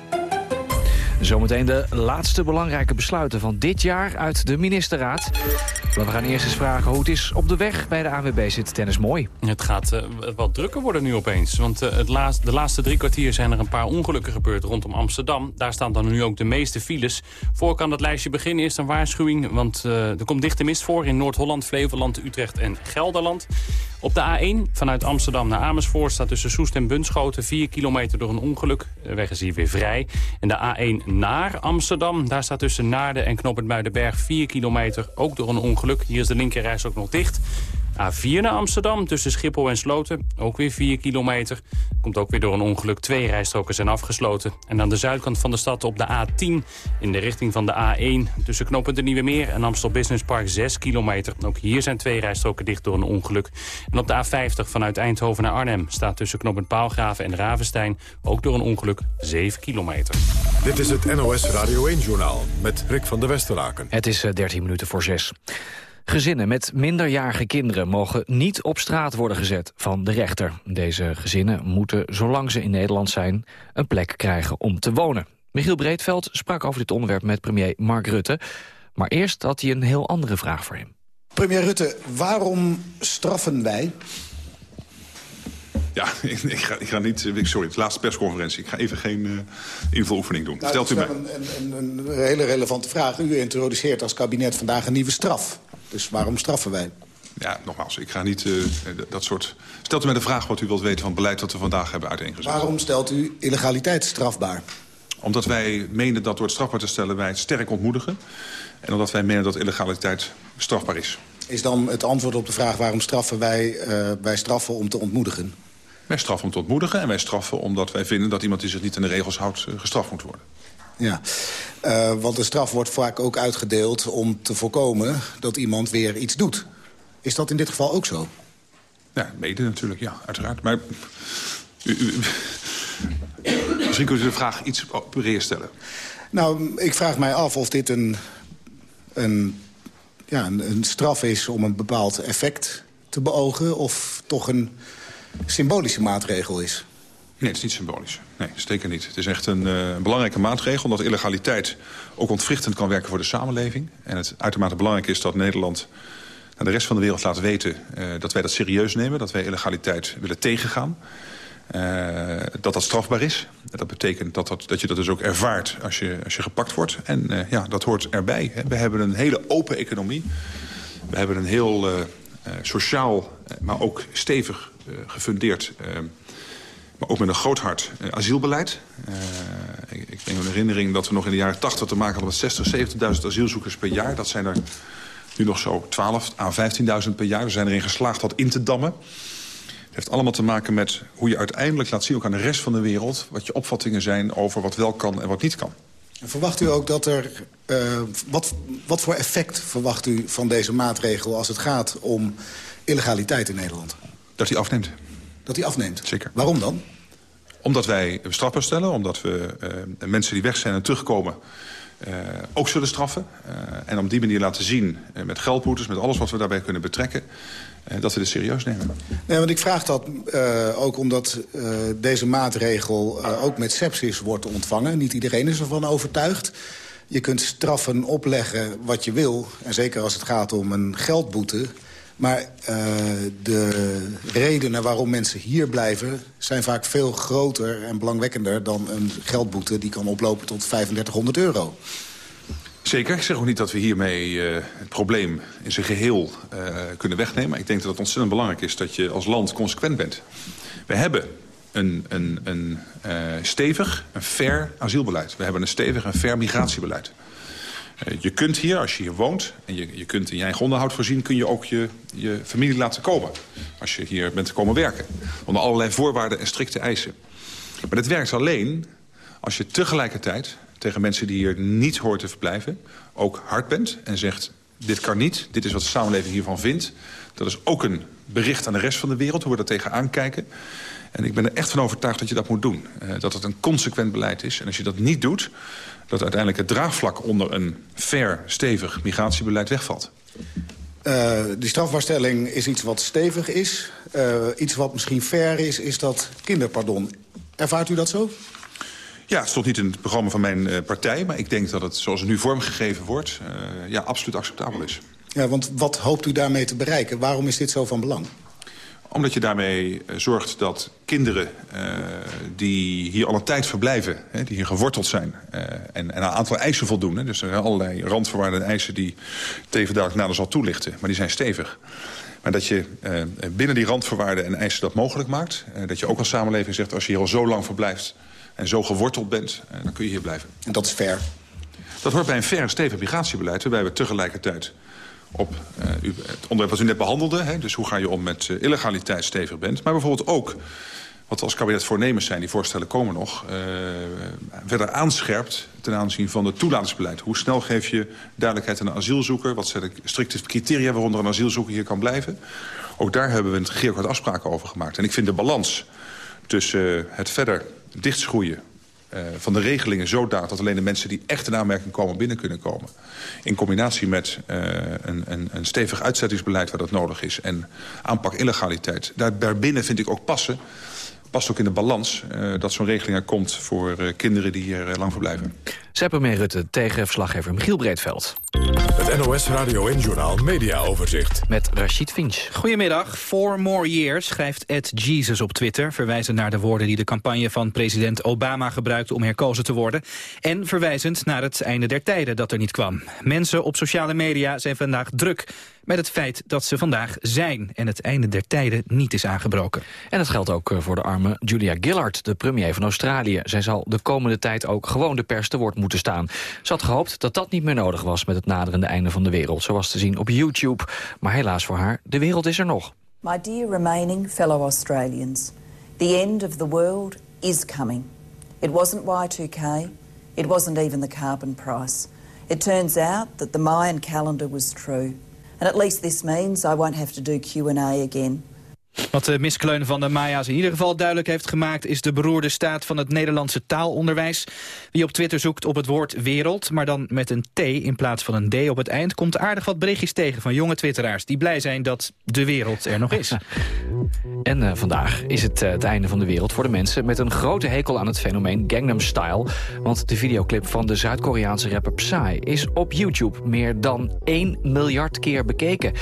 Zometeen de laatste belangrijke besluiten van dit jaar uit de ministerraad. Maar we gaan eerst eens vragen hoe het is op de weg bij de ANWB zit tennis mooi. Het gaat uh, wat drukker worden nu opeens. Want uh, het de laatste drie kwartier zijn er een paar ongelukken gebeurd rondom Amsterdam. Daar staan dan nu ook de meeste files. Voor kan dat lijstje beginnen eerst een waarschuwing. Want uh, er komt dichte mist voor in Noord-Holland, Flevoland, Utrecht en Gelderland. Op de A1 vanuit Amsterdam naar Amersfoort staat tussen Soest en Bunschoten 4 kilometer door een ongeluk. De weg is hier weer vrij. En de A1 naar Amsterdam, daar staat tussen Naarden en Knoppen Muidenberg 4 kilometer, ook door een ongeluk. Hier is de linkerreis ook nog dicht. A4 naar Amsterdam tussen Schiphol en Sloten. Ook weer 4 kilometer. Komt ook weer door een ongeluk. Twee rijstroken zijn afgesloten. En aan de zuidkant van de stad op de A10 in de richting van de A1... tussen knooppunt de Nieuwe Meer en Amstel Business Park 6 kilometer. Ook hier zijn twee rijstroken dicht door een ongeluk. En op de A50 vanuit Eindhoven naar Arnhem... staat tussen knooppunt Paalgraven en Ravenstein... ook door een ongeluk 7 kilometer. Dit is het NOS Radio 1-journaal met Rick van der Westeraken. Het is 13 minuten voor 6. Gezinnen met minderjarige kinderen mogen niet op straat worden gezet van de rechter. Deze gezinnen moeten, zolang ze in Nederland zijn, een plek krijgen om te wonen. Michiel Breedveld sprak over dit onderwerp met premier Mark Rutte. Maar eerst had hij een heel andere vraag voor hem. Premier Rutte, waarom straffen wij ja, ik, ik, ga, ik ga niet... Sorry, het laatste persconferentie. Ik ga even geen uh, invuloefening doen. Nou, Stelt u mij. Een, een, een, hele relevante vraag. U introduceert als kabinet vandaag een nieuwe straf. Dus waarom straffen wij? Ja, nogmaals, ik ga niet uh, dat soort... Stelt u mij de vraag wat u wilt weten van het beleid dat we vandaag hebben uiteengezet. Waarom stelt u illegaliteit strafbaar? Omdat wij menen dat door het strafbaar te stellen wij het sterk ontmoedigen. En omdat wij menen dat illegaliteit strafbaar is. Is dan het antwoord op de vraag waarom straffen wij, uh, wij straffen om te ontmoedigen? Wij straffen om te ontmoedigen en wij straffen omdat wij vinden... dat iemand die zich niet aan de regels houdt uh, gestraft moet worden. Ja, uh, want de straf wordt vaak ook uitgedeeld om te voorkomen dat iemand weer iets doet. Is dat in dit geval ook zo? Ja, mede natuurlijk, ja, uiteraard. Maar u, u, misschien kunt u de vraag iets breed stellen. Nou, ik vraag mij af of dit een, een, ja, een, een straf is om een bepaald effect te beogen... of toch een symbolische maatregel is. Nee, het is niet symbolisch. Nee, zeker niet. Het is echt een uh, belangrijke maatregel... omdat illegaliteit ook ontwrichtend kan werken voor de samenleving. En het uitermate belangrijk is dat Nederland aan de rest van de wereld laat weten... Uh, dat wij dat serieus nemen, dat wij illegaliteit willen tegengaan. Uh, dat dat strafbaar is. Dat betekent dat, dat, dat je dat dus ook ervaart als je, als je gepakt wordt. En ja, dat hoort erbij. Hè. We hebben een hele open economie. We hebben een heel sociaal, maar ook stevig gefundeerd maar ook met een groot hart uh, asielbeleid. Uh, ik, ik denk in herinnering dat we nog in de jaren 80 te maken hadden met 60.000, 70.000 asielzoekers per jaar. Dat zijn er nu nog zo 12 à 15.000 per jaar. We zijn erin geslaagd dat in te dammen. Het heeft allemaal te maken met hoe je uiteindelijk laat zien... ook aan de rest van de wereld wat je opvattingen zijn over wat wel kan en wat niet kan. En verwacht u ook dat er... Uh, wat, wat voor effect verwacht u van deze maatregel als het gaat om illegaliteit in Nederland? Dat hij afneemt. Dat hij afneemt? Zeker. Waarom dan? Omdat wij strafbaar stellen, omdat we uh, mensen die weg zijn en terugkomen... Uh, ook zullen straffen. Uh, en op die manier laten zien, uh, met geldboetes, met alles wat we daarbij kunnen betrekken... dat we dit serieus nemen. Nee, want ik vraag dat ook omdat deze maatregel ook met sepsis wordt ontvangen. Niet iedereen is ervan overtuigd. Je kunt straffen opleggen wat je wil. En zeker als het gaat om een geldboete... Maar uh, de redenen waarom mensen hier blijven... zijn vaak veel groter en belangwekkender dan een geldboete... die kan oplopen tot 3500 euro. Zeker. Ik zeg ook niet dat we hiermee uh, het probleem in zijn geheel uh, kunnen wegnemen. Ik denk dat het ontzettend belangrijk is dat je als land consequent bent. We hebben een, een, een stevig, een fair asielbeleid. We hebben een stevig en fair migratiebeleid. Uh, je kunt hier, als je hier woont en je, je kunt in je eigen onderhoud voorzien... kun je ook je, je familie laten komen als je hier bent komen werken. Onder allerlei voorwaarden en strikte eisen. Maar dat werkt alleen als je tegelijkertijd tegen mensen die hier niet hoort te verblijven... ook hard bent en zegt, dit kan niet, dit is wat de samenleving hiervan vindt. Dat is ook een bericht aan de rest van de wereld, hoe we daar tegenaan kijken. En ik ben er echt van overtuigd dat je dat moet doen. Uh, dat het een consequent beleid is. En als je dat niet doet, dat uiteindelijk het draagvlak onder een fair, stevig migratiebeleid wegvalt. Uh, die strafbaarstelling is iets wat stevig is. Uh, iets wat misschien fair is, is dat kinderpardon Ervaart u dat zo? Ja, het stond niet in het programma van mijn uh, partij... maar ik denk dat het, zoals het nu vormgegeven wordt... Ja, absoluut acceptabel is. Ja, want wat hoopt u daarmee te bereiken? Waarom is dit zo van belang? Omdat je daarmee uh, zorgt dat kinderen die hier al een tijd verblijven... Hè, die hier geworteld zijn en, en, aan een aantal eisen voldoen... Hè, dus er zijn allerlei randvoorwaarden en eisen die Teven dadelijk nader zal toelichten... maar die zijn stevig. Maar dat je uh, binnen die randvoorwaarden en eisen dat mogelijk maakt. Dat je ook als samenleving zegt, als je hier al zo lang verblijft... en zo geworteld bent, dan kun je hier blijven. En dat is fair? Dat hoort bij een fair en stevig migratiebeleid... waarbij we tegelijkertijd op u, het onderwerp wat u net behandelde... Hè, dus hoe ga je om met illegaliteit stevig bent... maar bijvoorbeeld ook wat als kabinet voornemens zijn, die voorstellen komen nog... Uh, verder aanscherpt ten aanzien van het toelatingsbeleid. Hoe snel geef je duidelijkheid aan een asielzoeker? Wat zijn de strikte criteria waaronder een asielzoeker hier kan blijven? Ook daar hebben we een regeerakkoord afspraken over gemaakt. En ik vind de balans tussen uh, het verder dichtschroeien uh, van de regelingen zodanig dat alleen de mensen die echt in aanmerking komen binnen kunnen komen. In combinatie met uh, een, een, een stevig uitzettingsbeleid waar dat nodig is en aanpak illegaliteit. Daar, daarbinnen vind ik ook passen past ook in de balans uh, dat zo'n regeling er komt voor uh, kinderen die hier uh, lang verblijven. Seppermeer Rutte tegen verslaggever Michiel Breedveld. Het NOS Radio en Journaal Media Overzicht. Met Rachid Finch. Goedemiddag. Four more years schrijft Ed Jesus op Twitter. Verwijzend naar de woorden die de campagne van president Obama gebruikte om herkozen te worden. En verwijzend naar het einde der tijden dat er niet kwam. Mensen op sociale media zijn vandaag druk met het feit dat ze vandaag zijn... en het einde der tijden niet is aangebroken. En dat geldt ook voor de arme Julia Gillard, de premier van Australië. Zij zal de komende tijd ook gewoon de pers te woord moeten staan. Ze had gehoopt dat dat niet meer nodig was met het naderende einde van de wereld... zoals te zien op YouTube. Maar helaas voor haar, de wereld is er nog. My dear remaining fellow Australians... the end of the world is coming. It wasn't Y2K. It wasn't even the carbon price. It turns out that the Mayan calendar was true... And at least this means I won't have to do Q&A again. Wat de miskleun van de Maya's in ieder geval duidelijk heeft gemaakt... is de beroerde staat van het Nederlandse taalonderwijs. Wie op Twitter zoekt op het woord wereld, maar dan met een T in plaats van een D op het eind... komt aardig wat berichtjes tegen van jonge twitteraars... die blij zijn dat de wereld er nog is. En uh, vandaag is het uh, het einde van de wereld voor de mensen... met een grote hekel aan het fenomeen Gangnam Style. Want de videoclip van de Zuid-Koreaanse rapper Psy... is op YouTube meer dan 1 miljard keer bekeken.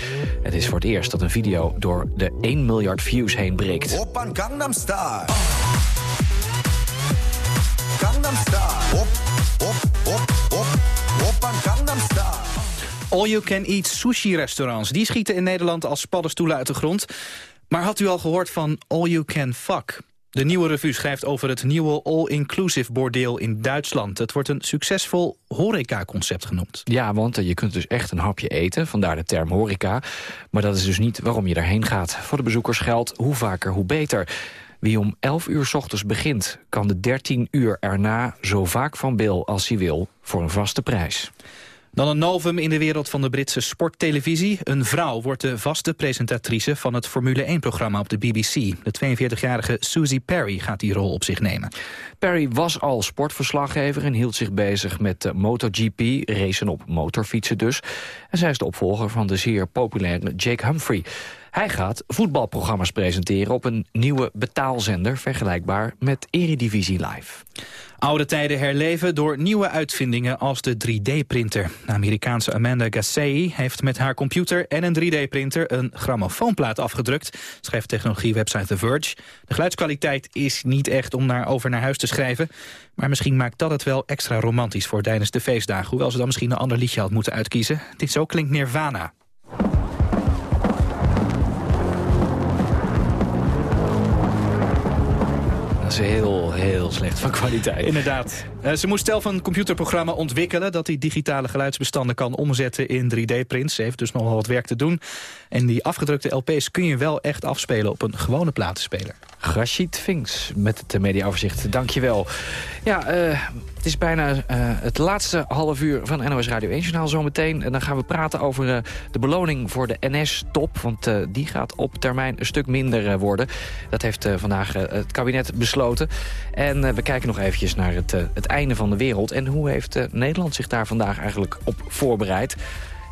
Het is voor het eerst dat een video door de 1 miljard miljard views heen breekt. Oppan Gangnam Style. Gangnam Style. Op, op, op, op. Oppan Gangnam Style. All-you-can-eat sushi-restaurants. Die schieten in Nederland als paddenstoelen uit de grond. Maar had u al gehoord van all-you-can-fuck? De nieuwe revue schrijft over het nieuwe all-inclusive bordeel in Duitsland. Het wordt een succesvol horeca-concept genoemd. Ja, want je kunt dus echt een hapje eten, vandaar de term horeca. Maar dat is dus niet waarom je daarheen gaat. Voor de bezoekers geldt hoe vaker hoe beter. Wie om 11 uur s ochtends begint, kan de 13 uur erna zo vaak van bil als hij wil voor een vaste prijs. Dan een novum in de wereld van de Britse sporttelevisie. Een vrouw wordt de vaste presentatrice van het Formule 1-programma op de BBC. De 42-jarige Susie Perry gaat die rol op zich nemen. Perry was al sportverslaggever en hield zich bezig met MotoGP, racen op motorfietsen dus. En zij is de opvolger van de zeer populaire Jake Humphrey. Hij gaat voetbalprogramma's presenteren op een nieuwe betaalzender... vergelijkbaar met Eredivisie Live. Oude tijden herleven door nieuwe uitvindingen als de 3D-printer. De Amerikaanse Amanda Gassei heeft met haar computer en een 3D-printer... een grammofoonplaat afgedrukt, schrijft technologiewebsite The Verge. De geluidskwaliteit is niet echt om naar over naar huis te schrijven... maar misschien maakt dat het wel extra romantisch voor tijdens de feestdagen... hoewel ze dan misschien een ander liedje had moeten uitkiezen. Dit zo klinkt Nirvana. Is heel, heel slecht van kwaliteit. Inderdaad. Uh, ze moest zelf een computerprogramma ontwikkelen... dat die digitale geluidsbestanden kan omzetten in 3D-prints. Ze heeft dus nogal wat werk te doen. En die afgedrukte LP's kun je wel echt afspelen op een gewone platenspeler. Rashid Finks met het mediaoverzicht. Dankjewel. Ja, uh, het is bijna uh, het laatste half uur van NOS Radio 1 Journaal zometeen. En dan gaan we praten over uh, de beloning voor de NS-top. Want uh, die gaat op termijn een stuk minder worden. Dat heeft vandaag het kabinet besloten. En we kijken nog eventjes naar het, het einde van de wereld. En hoe heeft Nederland zich daar vandaag eigenlijk op voorbereid?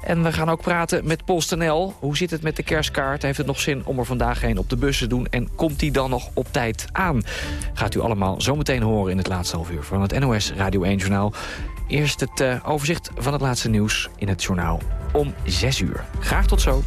En we gaan ook praten met PostNL. Hoe zit het met de kerstkaart? Heeft het nog zin om er vandaag heen op de bus te doen? En komt die dan nog op tijd aan? Gaat u allemaal zometeen horen in het laatste half uur van het NOS Radio 1 Journaal. Eerst het uh, overzicht van het laatste nieuws in het journaal om 6 uur. Graag tot zo.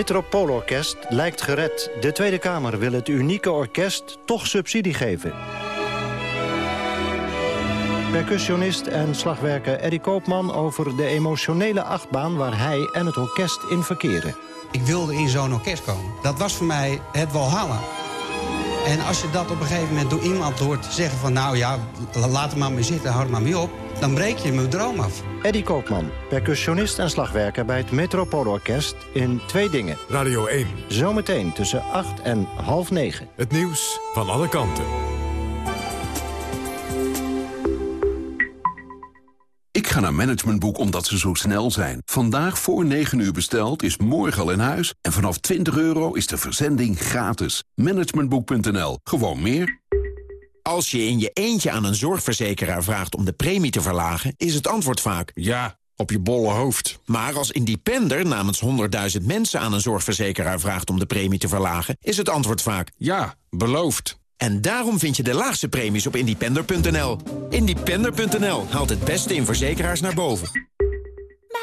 Metropoolorkest lijkt gered. De Tweede Kamer wil het unieke orkest toch subsidie geven. Percussionist en slagwerker Eddie Koopman over de emotionele achtbaan... waar hij en het orkest in verkeren. Ik wilde in zo'n orkest komen. Dat was voor mij het walhalla. En als je dat op een gegeven moment door iemand hoort zeggen van... nou ja, laat hem maar mee zitten, hou er maar mee op... dan breek je mijn droom af. Eddie Koopman, percussionist en slagwerker bij het Metropoolorkest in Twee Dingen. Radio 1. Zometeen tussen 8 en half 9. Het nieuws van alle kanten. Ga naar Managementboek omdat ze zo snel zijn. Vandaag voor 9 uur besteld is morgen al in huis. En vanaf 20 euro is de verzending gratis. Managementboek.nl. Gewoon meer. Als je in je eentje aan een zorgverzekeraar vraagt om de premie te verlagen... is het antwoord vaak... Ja, op je bolle hoofd. Maar als independer namens 100.000 mensen aan een zorgverzekeraar vraagt... om de premie te verlagen, is het antwoord vaak... Ja, beloofd. En daarom vind je de laagste premies op independer.nl. Independer.nl haalt het beste in verzekeraars naar boven.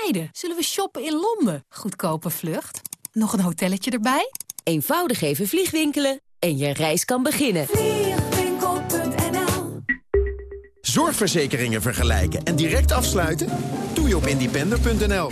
Meiden, zullen we shoppen in Londen? Goedkope vlucht. Nog een hotelletje erbij? Eenvoudig even vliegwinkelen en je reis kan beginnen. Zorgverzekeringen vergelijken en direct afsluiten? Doe je op independer.nl.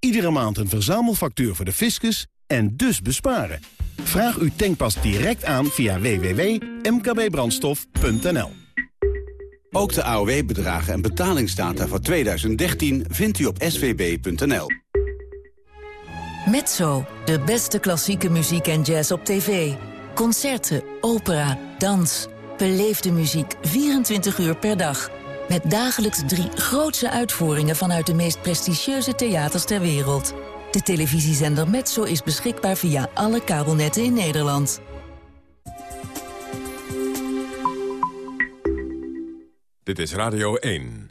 iedere maand een verzamelfactuur voor de fiscus en dus besparen. Vraag uw tankpas direct aan via www.mkbbrandstof.nl. Ook de AOW-bedragen en betalingsdata voor 2013 vindt u op svb.nl. Mezzo, de beste klassieke muziek en jazz op tv. Concerten, opera, dans... Beleefde muziek 24 uur per dag. Met dagelijks drie grootse uitvoeringen vanuit de meest prestigieuze theaters ter wereld. De televisiezender Metso is beschikbaar via alle kabelnetten in Nederland. Dit is Radio 1.